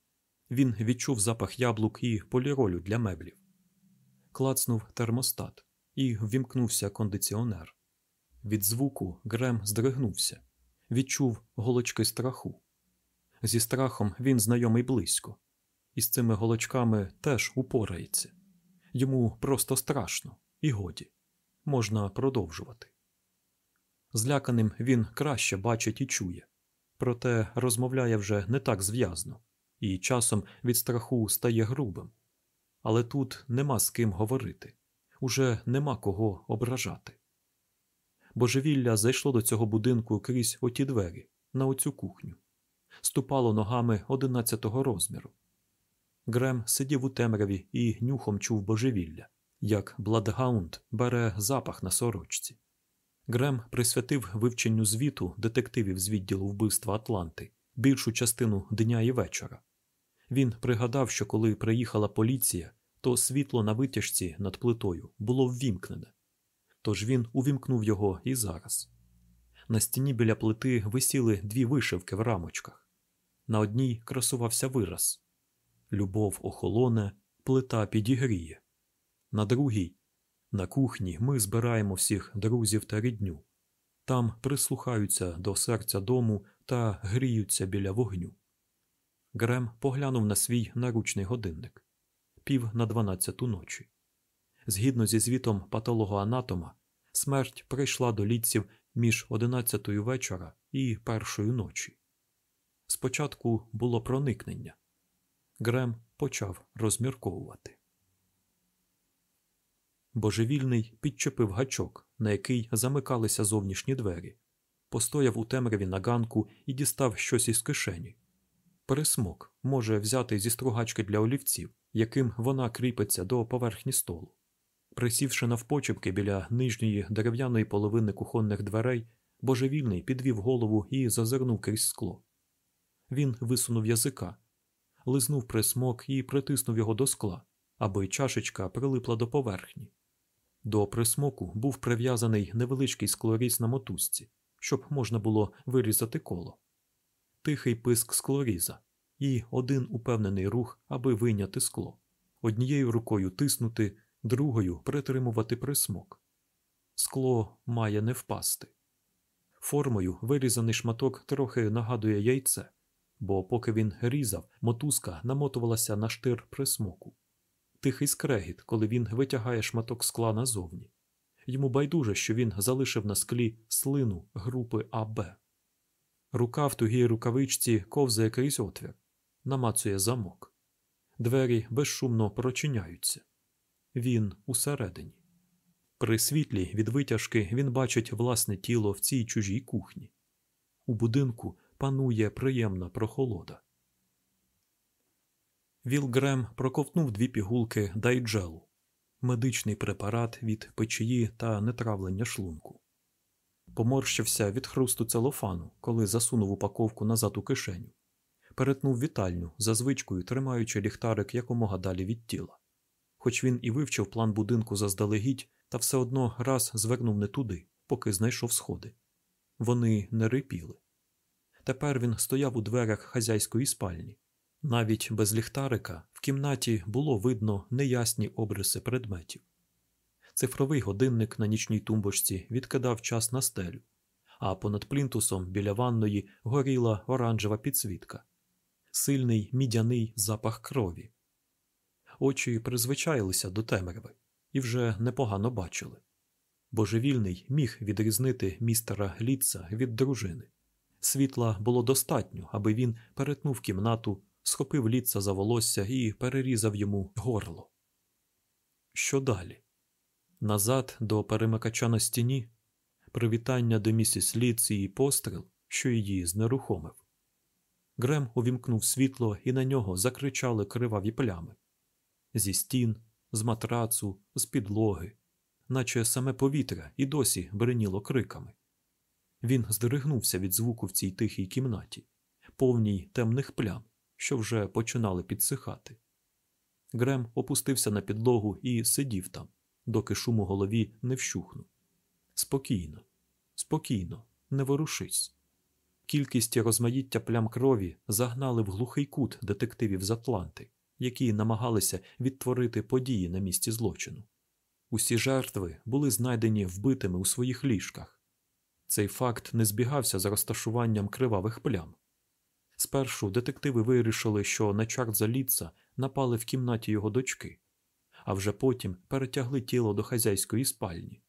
Він відчув запах яблук і поліролю для меблів. Клацнув термостат і ввімкнувся кондиціонер. Від звуку Грем здригнувся, відчув голочки страху. Зі страхом він знайомий близько, і з цими голочками теж упорається. Йому просто страшно, і годі можна продовжувати. Зляканим він краще бачить і чує, проте розмовляє вже не так зв'язно, і часом від страху стає грубим. Але тут нема з ким говорити, уже нема кого ображати. Божевілля зайшло до цього будинку крізь оті двері, на оцю кухню, ступало ногами одинадцятого розміру. Грем сидів у темряві і нюхом чув божевілля, як Бладгаунд бере запах на сорочці. Грем присвятив вивченню звіту детективів з відділу вбивства Атланти більшу частину дня і вечора. Він пригадав, що коли приїхала поліція, то світло на витяжці над плитою було ввімкнене. Тож він увімкнув його і зараз. На стіні біля плити висіли дві вишивки в рамочках. На одній красувався вираз Любов охолоне, плита підігріє. На другій на кухні ми збираємо всіх друзів та рідню. Там прислухаються до серця дому та гріються біля вогню. Грем поглянув на свій наручний годинник пів на дванадцяту ночі. Згідно зі звітом патологоанатома, смерть прийшла до літців між одинадцятою вечора і першою ночі. Спочатку було проникнення. Грем почав розмірковувати. Божевільний підчепив гачок, на який замикалися зовнішні двері, постояв у темряві на ганку і дістав щось із кишені. Пересмок може взяти зі стругачки для олівців, яким вона кріпиться до поверхні столу. Присівши навпочепки біля нижньої дерев'яної половини кухонних дверей, божевільний підвів голову і зазирнув крізь скло. Він висунув язика, лизнув присмок і притиснув його до скла, аби чашечка прилипла до поверхні. До присмоку був прив'язаний невеличкий склоріз на мотузці, щоб можна було вирізати коло, тихий писк склоріза і один упевнений рух, аби вийняти скло, однією рукою тиснути, другою притримувати присмок. Скло має не впасти. Формою вирізаний шматок трохи нагадує яйце, бо поки він різав, мотузка намотувалася на штир присмоку тихий скрегіт, коли він витягає шматок скла назовні. Йому байдуже, що він залишив на склі слину групи АБ. Рука в тугій рукавичці ковзає крізь отвір, намацує замок. Двері безшумно прочиняються. Він усередині. При світлі від витяжки він бачить власне тіло в цій чужій кухні. У будинку панує приємна прохолода. Віл Грем проковтнув дві пігулки дайджелу, медичний препарат від печії та нетравлення шлунку. Поморщився від хрусту целофану, коли засунув упаковку назад у кишеню, перетнув вітальню, за звичкою тримаючи ліхтарик якомога далі від тіла. Хоч він і вивчив план будинку заздалегідь, та все одно раз звернув не туди, поки знайшов сходи. Вони не рипіли. Тепер він стояв у дверях хазяйської спальні. Навіть без ліхтарика в кімнаті було видно неясні обриси предметів. Цифровий годинник на нічній тумбочці відкидав час на стелю, а понад плінтусом біля ванної горіла оранжева підсвітка, сильний мідяний запах крові. Очі призвичаїлися до темряви і вже непогано бачили. Божевільний міг відрізнити містера Літца від дружини. Світла було достатньо, аби він перетнув кімнату схопив літца за волосся і перерізав йому горло. Що далі? Назад до перемикача на стіні, привітання до місіс Літц і постріл, що її знерухомив. Грем увімкнув світло, і на нього закричали криваві плями зі стін, з матрацу, з підлоги, наче саме повітря і досі бреніло криками. Він здригнувся від звуку в цій тихій кімнаті, повній темних плям, що вже починали підсихати. Грем опустився на підлогу і сидів там, доки шум у голові не вщухнув. Спокійно, спокійно, не ворушись. Кількість розмаїття плям крові загнали в глухий кут детективів з Атланти, які намагалися відтворити події на місці злочину. Усі жертви були знайдені вбитими у своїх ліжках. Цей факт не збігався з розташуванням кривавих плям. Спершу детективи вирішили, що на Чарльза Літца напали в кімнаті його дочки, а вже потім перетягли тіло до хазяйської спальні.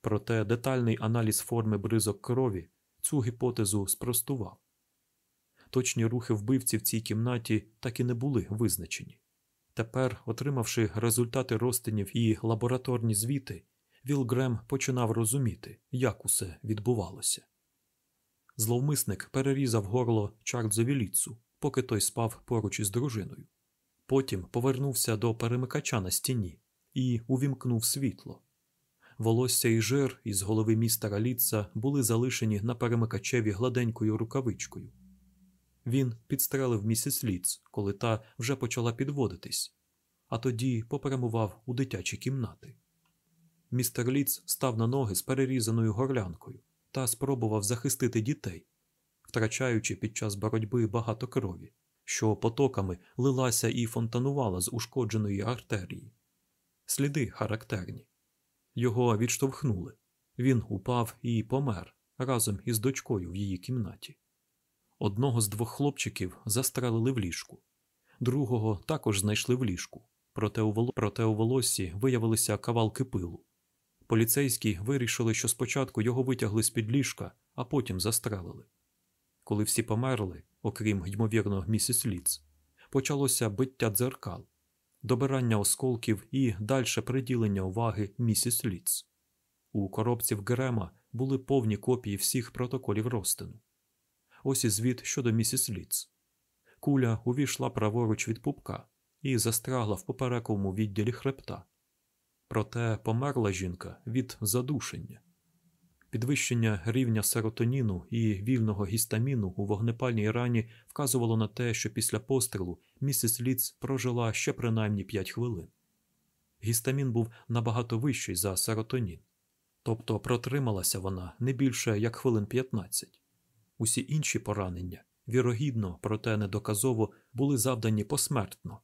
Проте детальний аналіз форми бризок крові цю гіпотезу спростував. Точні рухи вбивці в цій кімнаті так і не були визначені. Тепер, отримавши результати розтинів і лабораторні звіти, Віл Грем починав розуміти, як усе відбувалося. Зловмисник перерізав горло Чарльзові ліцу, поки той спав поруч із дружиною. Потім повернувся до перемикача на стіні і увімкнув світло. волосся і жир із голови містера Літца були залишені на перемикачеві гладенькою рукавичкою. Він підстрелив місіс Ліц, коли та вже почала підводитись, а тоді попрямував у дитячі кімнати. Містер Ліц став на ноги з перерізаною горлянкою та спробував захистити дітей, втрачаючи під час боротьби багато крові, що потоками лилася і фонтанувала з ушкодженої артерії. Сліди характерні. Його відштовхнули. Він упав і помер разом із дочкою в її кімнаті. Одного з двох хлопчиків застрелили в ліжку, другого також знайшли в ліжку, проте у, волоссі виявилися кавалки пилу. Поліцейські вирішили, що спочатку його витягли з під ліжка, а потім застрелили. Коли всі померли, окрім ймовірно, місіс Ліц, почалося биття дзеркал, добирання осколків і дальше приділення уваги місіс Ліц. У коробці в Грема були повні копії всіх протоколів розтину. Ось і звіт щодо місіс Ліц. Куля увійшла праворуч від пупка і застрягла в поперековому відділі хребта. Проте померла жінка від задушення. Підвищення рівня серотоніну і вільного гістаміну у вогнепальній рані вказувало на те, що після пострілу місіс Ліц прожила ще принаймні 5 хвилин. Гістамін був набагато вищий за серотонін, тобто протрималася вона не більше як хвилин 15. Усі інші поранення, вірогідно, проте недоказово, були завдані посмертно.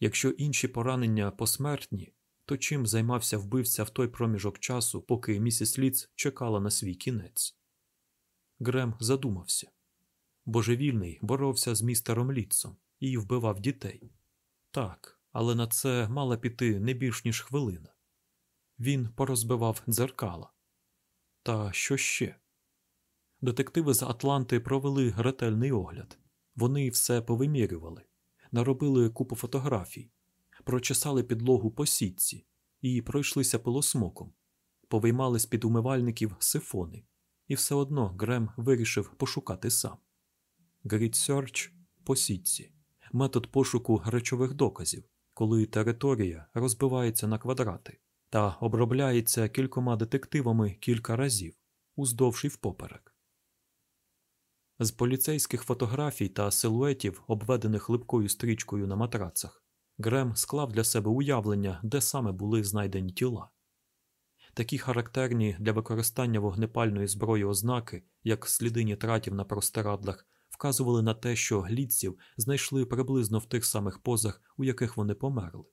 Якщо інші поранення посмертні, то чим займався вбивця в той проміжок часу, поки місіс Ліц чекала на свій кінець? Грем задумався. Божевільний боровся з містером Літцом і вбивав дітей. Так, але на це мала піти не більш ніж хвилина. Він порозбивав дзеркала. Та що ще? Детективи з Атланти провели ретельний огляд. Вони все повимірювали, наробили купу фотографій, прочесали підлогу по сітці і пройшлися пилосмоком, повиймали з під умивальників сифони, і все одно Грем вирішив пошукати сам. Grid Search по сітці метод пошуку речових доказів, коли територія розбивається на квадрати та обробляється кількома детективами кілька разів уздовж і впоперек. З поліцейських фотографій та силуетів, обведених липкою стрічкою на матрацах, Грем склав для себе уявлення, де саме були знайдені тіла. Такі характерні для використання вогнепальної зброї ознаки, як сліди нітратів на простирадлах, вказували на те, що глідців знайшли приблизно в тих самих позах, у яких вони померли.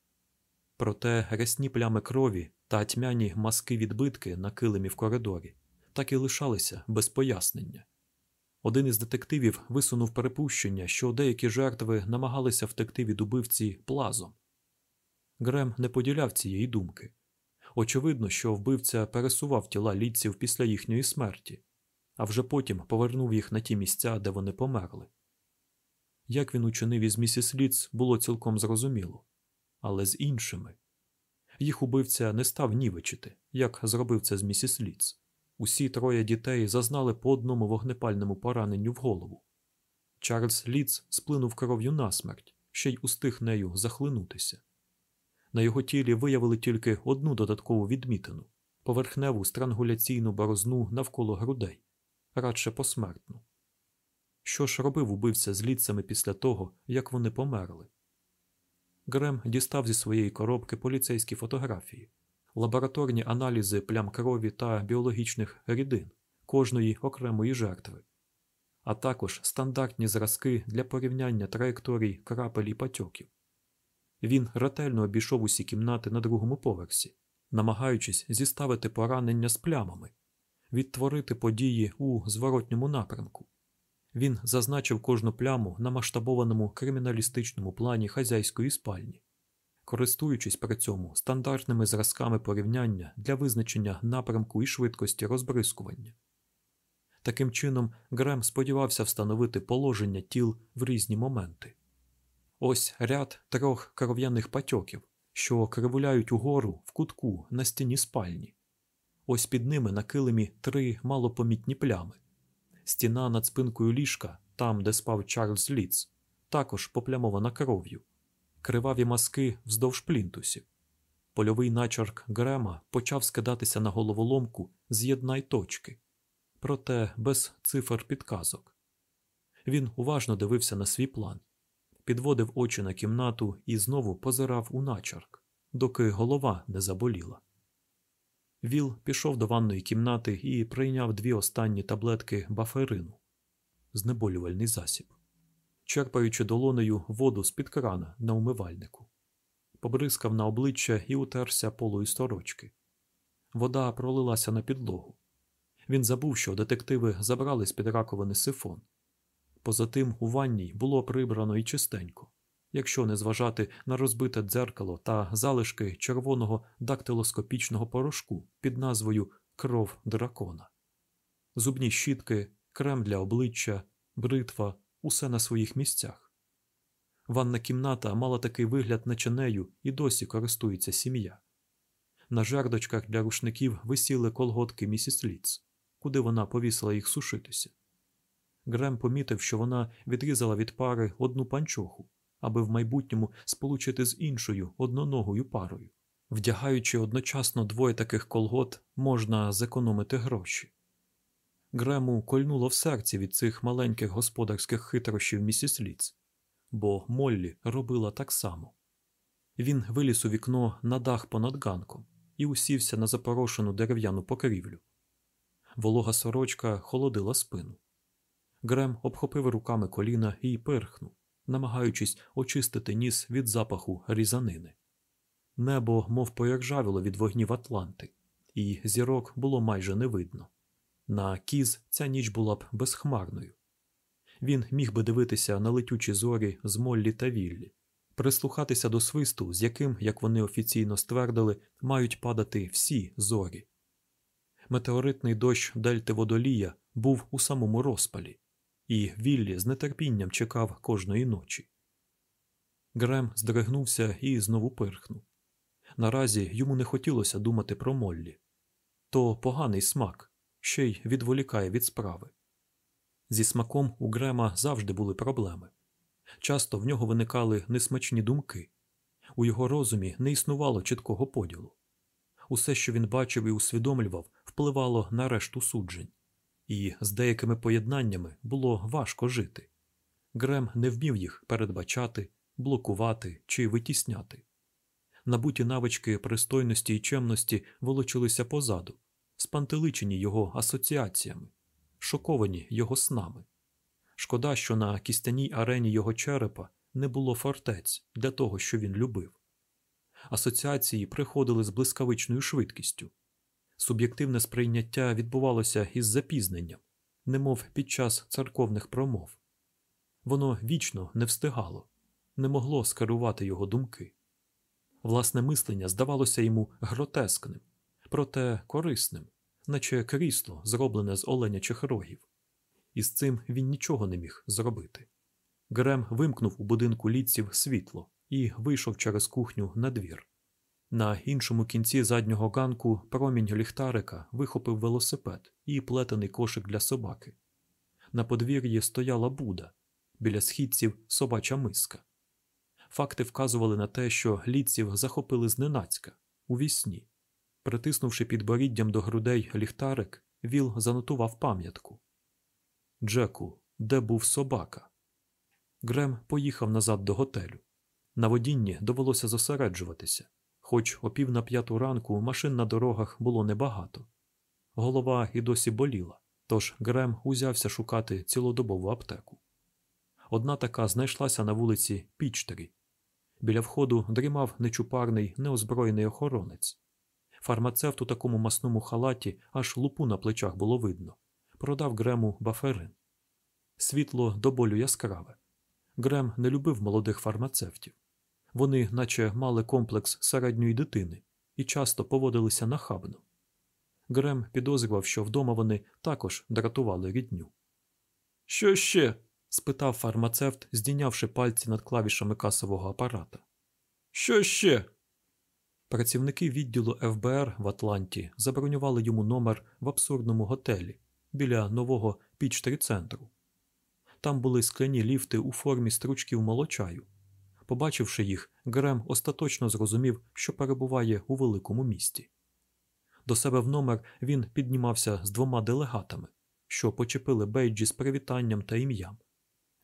Проте рясні плями крові та тьмяні маски відбитки на килимі в коридорі так і лишалися без пояснення. Один із детективів висунув перепущення, що деякі жертви намагалися втекти від убивці плазом. Грем не поділяв цієї думки. Очевидно, що вбивця пересував тіла лідців після їхньої смерті, а вже потім повернув їх на ті місця, де вони померли. Як він учинив із місіс Ліц, було цілком зрозуміло, але з іншими їх убивця не став нівечити, як зробив це з місіс Ліц. Усі троє дітей зазнали по одному вогнепальному пораненню в голову. Чарльз Ліц сплинув кров'ю насмерть, ще й устиг нею захлинутися. На його тілі виявили тільки одну додаткову відмітину поверхневу странгуляційну борозну навколо грудей, радше посмертну. Що ж робив убивця з ліцями після того, як вони померли? Грем дістав зі своєї коробки поліцейські фотографії лабораторні аналізи плям крові та біологічних рідин кожної окремої жертви, а також стандартні зразки для порівняння траєкторій крапель і патьоків. Він ретельно обійшов усі кімнати на другому поверсі, намагаючись зіставити поранення з плямами, відтворити події у зворотньому напрямку. Він зазначив кожну пляму на масштабованому криміналістичному плані хазяйської спальні користуючись при цьому стандартними зразками порівняння для визначення напрямку і швидкості розбризкування. Таким чином, Грем сподівався встановити положення тіл в різні моменти. Ось ряд трьох кров'яних патьоків, що кривуляють угору в кутку на стіні спальні. Ось під ними на килимі три малопомітні плями. Стіна над спинкою ліжка, там, де спав Чарльз Ліц, також поплямована кров'ю криваві маски вздовж плінтусів. польовий начерк Грема почав скидатися на головоломку з'єднай точки, проте без цифр підказок. Він уважно дивився на свій план, підводив очі на кімнату і знову позирав у начерк, доки голова не заболіла. Віл пішов до ванної кімнати і прийняв дві останні таблетки баферину знеболювальний засіб, черпаючи долонею воду з під крана на умивальнику, побризкав на обличчя і утерся полою сторочки. Вода пролилася на підлогу. Він забув, що детективи забрали з під раковини сифон. Поза тим у ванній було прибрано і чистенько, якщо не зважати на розбите дзеркало та залишки червоного дактилоскопічного порошку під назвою Кров дракона, зубні щітки, крем для обличчя, бритва, усе на своїх місцях. Ванна кімната мала такий вигляд, наче нею і досі користується сім'я. На жердочках для рушників висіли колготки місіс Ліц, куди вона повісила їх сушитися. Грем помітив, що вона відрізала від пари одну панчоху, аби в майбутньому сполучити з іншою одноногою парою. Вдягаючи одночасно двоє таких колгот, можна зекономити гроші. Грему кольнуло в серці від цих маленьких господарських хитрощів місіс Ліц, бо Моллі робила так само. Він виліз у вікно на дах понад ганком і усівся на запорошену дерев'яну покрівлю. Волога сорочка холодила спину. Грем обхопив руками коліна і пирхнув, намагаючись очистити ніс від запаху різанини. Небо мов пояржавіло від вогнів Атланти, і зірок було майже не видно. На кіз ця ніч була б безхмарною. Він міг би дивитися на летючі зорі з Моллі та Віллі, прислухатися до свисту, з яким, як вони офіційно ствердили, мають падати всі зорі. Метеоритний дощ Дельти Водолія був у самому розпалі, і Віллі з нетерпінням чекав кожної ночі. Грем здригнувся і знову пирхнув. Наразі йому не хотілося думати про Моллі. То поганий смак, ще й відволікає від справи. Зі смаком у Грема завжди були проблеми. Часто в нього виникали несмачні думки, у його розумі не існувало чіткого поділу. Усе, що він бачив і усвідомлював, впливало на решту суджень, і з деякими поєднаннями було важко жити. Грем не вмів їх передбачати, блокувати чи витісняти. Набуті навички пристойності і чемності волочилися позаду, спантеличені його асоціаціями, шоковані його снами. Шкода, що на кістяній арені його черепа не було фортець для того, що він любив. Асоціації приходили з блискавичною швидкістю. Суб'єктивне сприйняття відбувалося із запізненням, немов під час церковних промов. Воно вічно не встигало, не могло скерувати його думки. Власне мислення здавалося йому гротескним, проте корисним, наче крісло, зроблене з оленячих рогів. І з цим він нічого не міг зробити. Грем вимкнув у будинку літців світло і вийшов через кухню на двір. На іншому кінці заднього ганку промінь ліхтарика вихопив велосипед і плетений кошик для собаки. На подвір'ї стояла буда, біля східців собача миска. Факти вказували на те, що літців захопили зненацька, у вісні. Притиснувши підборіддям до грудей ліхтарик, Віл занотував пам'ятку. Джеку, де був собака? Грем поїхав назад до готелю. На водінні довелося зосереджуватися, хоч о пів на п'яту ранку машин на дорогах було небагато. Голова і досі боліла, тож Грем узявся шукати цілодобову аптеку. Одна така знайшлася на вулиці Пічтері. Біля входу дрімав нечупарний, неозброєний охоронець. Фармацевт у такому масному халаті аж лупу на плечах було видно. Продав Грему баферин. Світло до болю яскраве. Грем не любив молодих фармацевтів. Вони, наче мали комплекс середньої дитини, і часто поводилися нахабно. Грем підозрював, що вдома вони також дратували рідню. Що ще? спитав фармацевт, здійнявши пальці над клавішами касового апарата. Що ще? Працівники відділу ФБР в Атланті забронювали йому номер в абсурдному готелі біля нового пічтрі центру. Там були скляні ліфти у формі стручків молочаю, Побачивши їх, Грем остаточно зрозумів, що перебуває у великому місті. До себе в номер він піднімався з двома делегатами, що почепили бейджі з привітанням та ім'ям.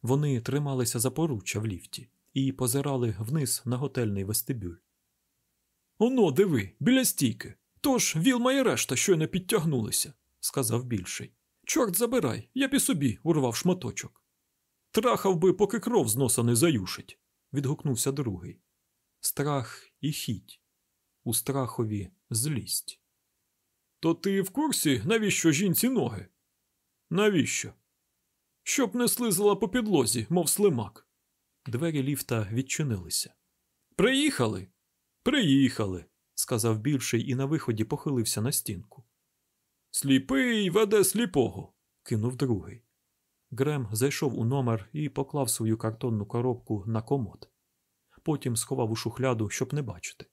Вони трималися за поруччя в ліфті і позирали вниз на готельний вестибюль. Оно, диви, біля стійки. Тож Вілма і решта щойно підтягнулися, сказав більший. Чорт забирай, я б і собі урвав шматочок. Трахав би, поки кров з носа не заюшить, відгукнувся другий. Страх і хіть. У страхові злість. То ти в курсі, навіщо жінці ноги? Навіщо? Щоб не слизала по підлозі, мов слимак. Двері ліфта відчинилися. Приїхали. Приїхали, сказав більший і на виході похилився на стінку. Сліпий веде сліпого, кинув другий. Грем зайшов у номер і поклав свою картонну коробку на комод. Потім сховав у шухляду, щоб не бачити.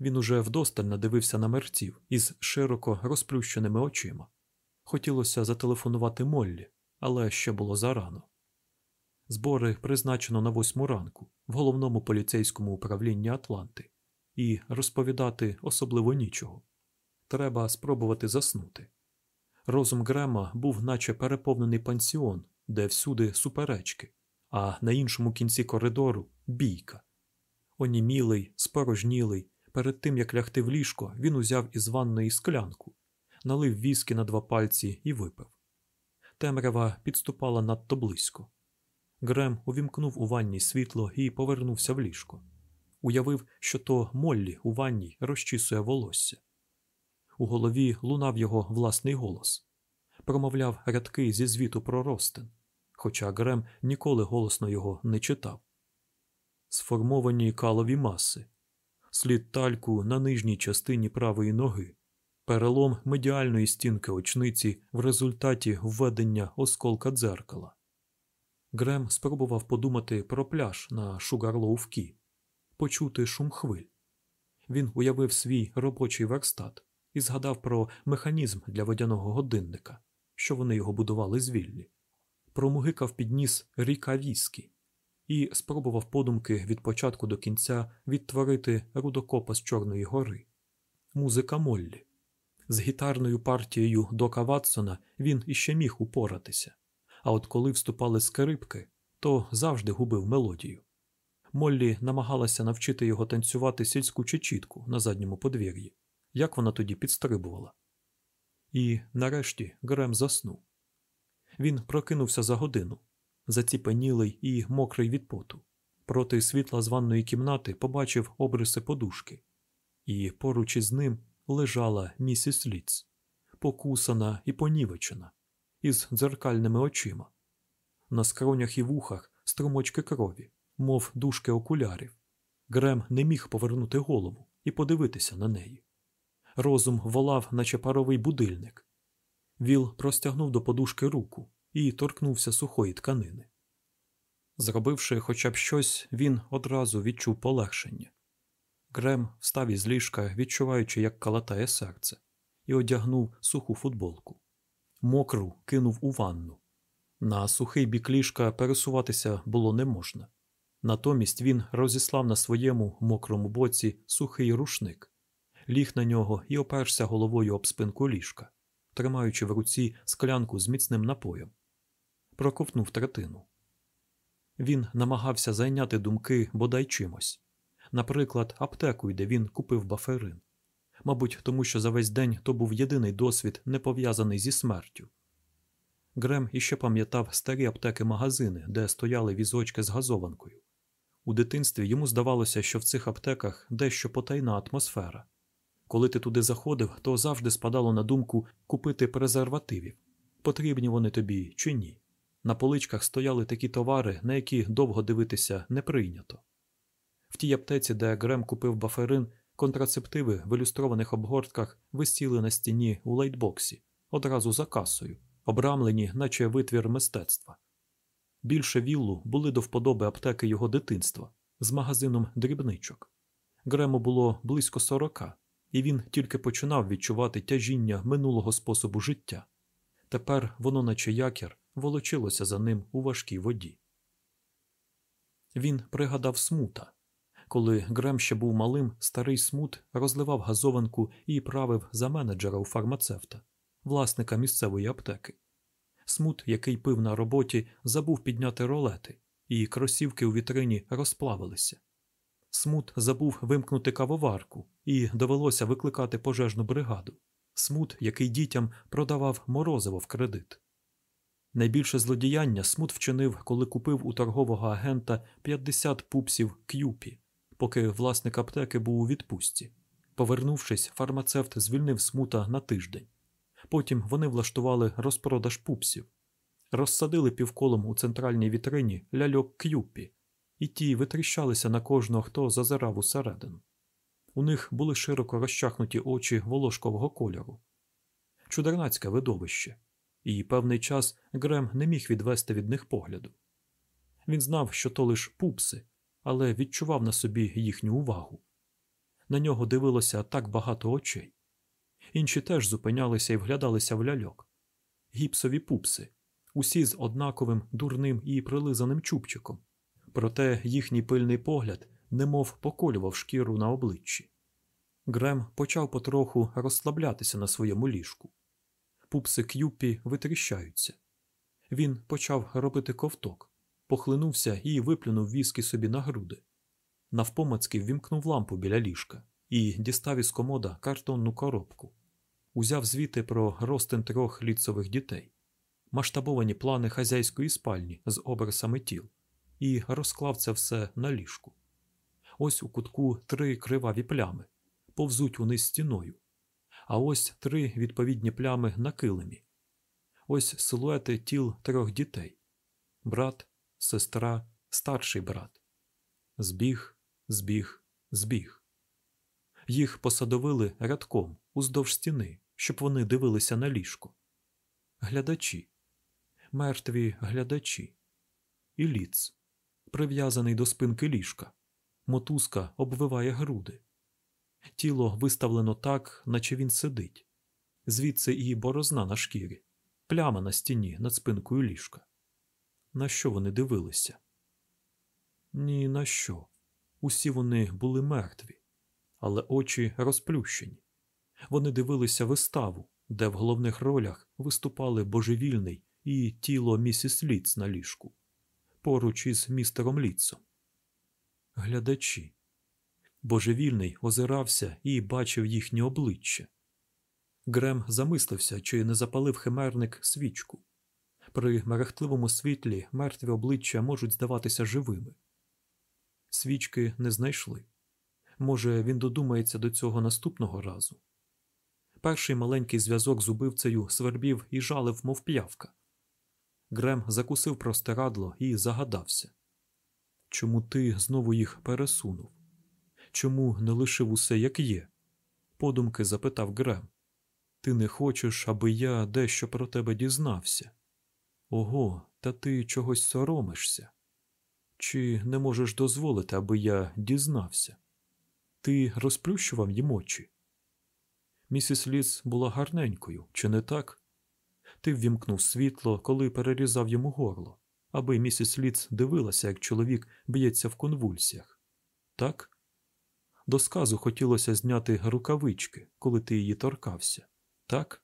Він уже вдосталь надивився на мерців із широко розплющеними очима. Хотілося зателефонувати Моллі, але ще було зарано. Збори призначено на восьму ранку в головному поліцейському управлінні Атланти, і розповідати особливо нічого. Треба спробувати заснути. Розум Грема був, наче переповнений пансіон, де всюди суперечки, а на іншому кінці коридору бійка. Онімілий, спорожнілий, перед тим як лягти в ліжко, він узяв із ванної склянку, налив віскі на два пальці і випив. Темрява підступала надто близько. Грем увімкнув у ванні світло і повернувся в ліжко. Уявив, що то Моллі у ванній розчісує волосся. У голові лунав його власний голос, промовляв рядки зі звіту про ростин, хоча Грем ніколи голосно його не читав. Сформовані калові маси, слід тальку на нижній частині правої ноги, перелом медіальної стінки очниці в результаті введення осколка дзеркала. Грем спробував подумати про пляж на Шугарлоув-Кі, почути шум хвиль. Він уявив свій робочий верстат і згадав про механізм для водяного годинника, що вони його будували з віллі. Промугикав підніс ріка віскі і спробував подумки від початку до кінця відтворити рудокопа з Чорної гори. Музика Моллі. З гітарною партією Дока Ватсона він іще міг упоратися, а от коли вступали скрипки, то завжди губив мелодію. Моллі намагалася навчити його танцювати сільську чечітку на задньому подвір'ї, як вона тоді підстрибувала. І нарешті Грем заснув. Він прокинувся за годину, заціпенілий і мокрий від поту. Проти світла з ванної кімнати побачив обриси подушки, і поруч із ним лежала місіс Ліц, покусана і понівечена, із дзеркальними очима. На скронях і вухах струмочки крові, мов дужки окулярів. Грем не міг повернути голову і подивитися на неї. Розум волав, наче паровий будильник. Віл простягнув до подушки руку і торкнувся сухої тканини. Зробивши хоча б щось, він одразу відчув полегшення. Грем встав із ліжка, відчуваючи, як калатає серце, і одягнув суху футболку. Мокру кинув у ванну. На сухий бік ліжка пересуватися було не можна. Натомість він розіслав на своєму мокрому боці сухий рушник, ліг на нього і оперся головою об спинку ліжка, тримаючи в руці склянку з міцним напоєм. Проковтнув третину. Він намагався зайняти думки бодай чимось, наприклад, аптекою, де він купив баферин. Мабуть, тому що за весь день то був єдиний досвід, не пов'язаний зі смертю. Грем іще пам'ятав старі аптеки-магазини, де стояли візочки з газованкою. У дитинстві йому здавалося, що в цих аптеках дещо потайна атмосфера. Коли ти туди заходив, то завжди спадало на думку купити презервативів, потрібні вони тобі чи ні. На поличках стояли такі товари, на які довго дивитися не прийнято. В тій аптеці, де Грем купив баферин, контрацептиви в ілюстрованих обгортках висіли на стіні у лейтбоксі, одразу за касою, обрамлені, наче витвір мистецтва. Більше віллу були до вподоби аптеки його дитинства з магазином дрібничок. Грему було близько сорока, і він тільки починав відчувати тяжіння минулого способу життя. Тепер воно, наче якір, волочилося за ним у важкій воді. Він пригадав смута. Коли Грем ще був малим, старий смут розливав газованку і правив за менеджера у фармацевта, власника місцевої аптеки. Смут, який пив на роботі, забув підняти ролети, і кросівки у вітрині розплавилися. Смут забув вимкнути кавоварку, і довелося викликати пожежну бригаду. Смут, який дітям продавав морозиво в кредит. Найбільше злодіяння смут вчинив, коли купив у торгового агента 50 пупсів к'юпі, поки власник аптеки був у відпустці. Повернувшись, фармацевт звільнив смута на тиждень. Потім вони влаштували розпродаж пупсів, розсадили півколом у центральній вітрині ляльок к'юпі, і ті витріщалися на кожного, хто зазирав усередину. У них були широко розчахнуті очі волошкового кольору. Чудернацьке видовище, і певний час Грем не міг відвести від них погляду. Він знав, що то лиш пупси, але відчував на собі їхню увагу. На нього дивилося так багато очей. Інші теж зупинялися і вглядалися в ляльок. Гіпсові пупси, усі з однаковим дурним і прилизаним чубчиком. Проте їхній пильний погляд немов поколював шкіру на обличчі. Грем почав потроху розслаблятися на своєму ліжку. Пупси к'юпі витріщаються. Він почав робити ковток, похлинувся і виплюнув віскі собі на груди. Навпомацьки ввімкнув лампу біля ліжка і дістав із комода картонну коробку. Узяв звіти про ростин трьох ліцових дітей, масштабовані плани хазяйської спальні з образами тіл, і розклав це все на ліжку. Ось у кутку три криваві плями, повзуть униз стіною, а ось три відповідні плями на килимі. Ось силуети тіл трьох дітей брат, сестра, старший брат. Збіг, збіг, збіг. Їх посадовили рядком уздовж стіни, щоб вони дивилися на ліжко. Глядачі, мертві глядачі, і ліц, прив'язаний до спинки ліжка. Мотузка обвиває груди. Тіло виставлено так, наче він сидить. Звідси і борозна на шкірі, пляма на стіні над спинкою ліжка. На що вони дивилися? Ні на що. Усі вони були мертві, але очі розплющені. Вони дивилися виставу, де в головних ролях виступали божевільний і тіло місіс Ліц на ліжку, поруч із містером Ліцом. Глядачі. Божевільний озирався і бачив їхні обличчя. Грем замислився, чи не запалив химерник свічку. При мерехтливому світлі мертві обличчя можуть здаватися живими. Свічки не знайшли. Може, він додумається до цього наступного разу. Перший маленький зв'язок з убивцею свербів і жалив, мов п'явка. Грем закусив простирадло і загадався. Чому ти знову їх пересунув? Чому не лишив усе, як є? Подумки запитав Грем. Ти не хочеш, аби я дещо про тебе дізнався? Ого, та ти чогось соромишся? Чи не можеш дозволити, аби я дізнався? Ти розплющував їм очі? Місіс Ліс була гарненькою, чи не так? Ти ввімкнув світло, коли перерізав йому горло, аби місіс Ліц дивилася, як чоловік б'ється в конвульсіях. Так? До сказу хотілося зняти рукавички, коли ти її торкався. Так?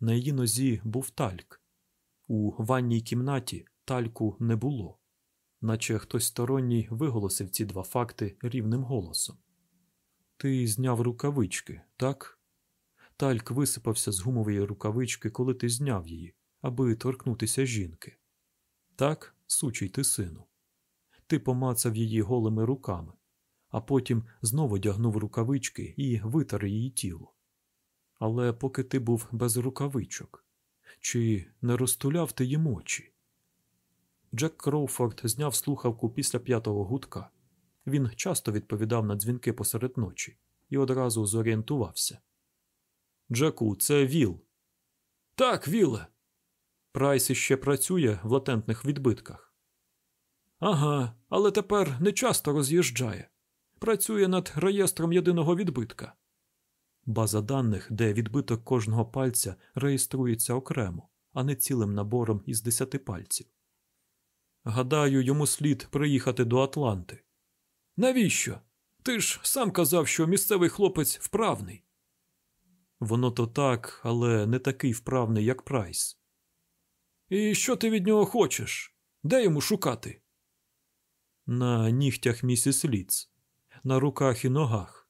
На її нозі був тальк. У ванній кімнаті тальку не було, наче хтось сторонній виголосив ці два факти рівним голосом. Ти зняв рукавички, так? Тальк висипався з гумової рукавички, коли ти зняв її, аби торкнутися жінки. Так, сучий ти сину. Ти помацав її голими руками, а потім знову дягнув рукавички і витер її тіло. Але поки ти був без рукавичок, чи не розтуляв ти їм очі? Джек Кроуфорд зняв слухавку після п'ятого гудка. Він часто відповідав на дзвінки посеред ночі і одразу зорієнтувався. Джеку, це Віл. Так, Віле. Прайс іще працює в латентних відбитках. Ага, але тепер не часто роз'їжджає. Працює над реєстром єдиного відбитка. База даних, де відбиток кожного пальця реєструється окремо, а не цілим набором із десяти пальців. Гадаю, йому слід приїхати до Атланти. Навіщо? Ти ж сам казав, що місцевий хлопець вправний. Воно то так, але не такий вправний, як Прайс. І що ти від нього хочеш? Де йому шукати? На нігтях місіс Ліц, на руках і ногах.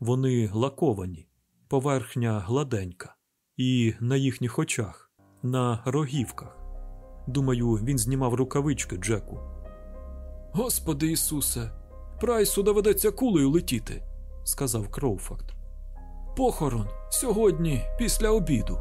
Вони лаковані, поверхня гладенька, і на їхніх очах, на рогівках. Думаю, він знімав рукавички Джеку. Господи Ісусе, Прайсу доведеться кулею летіти, сказав Кроуфакт. Похорон сьогодні після обіду.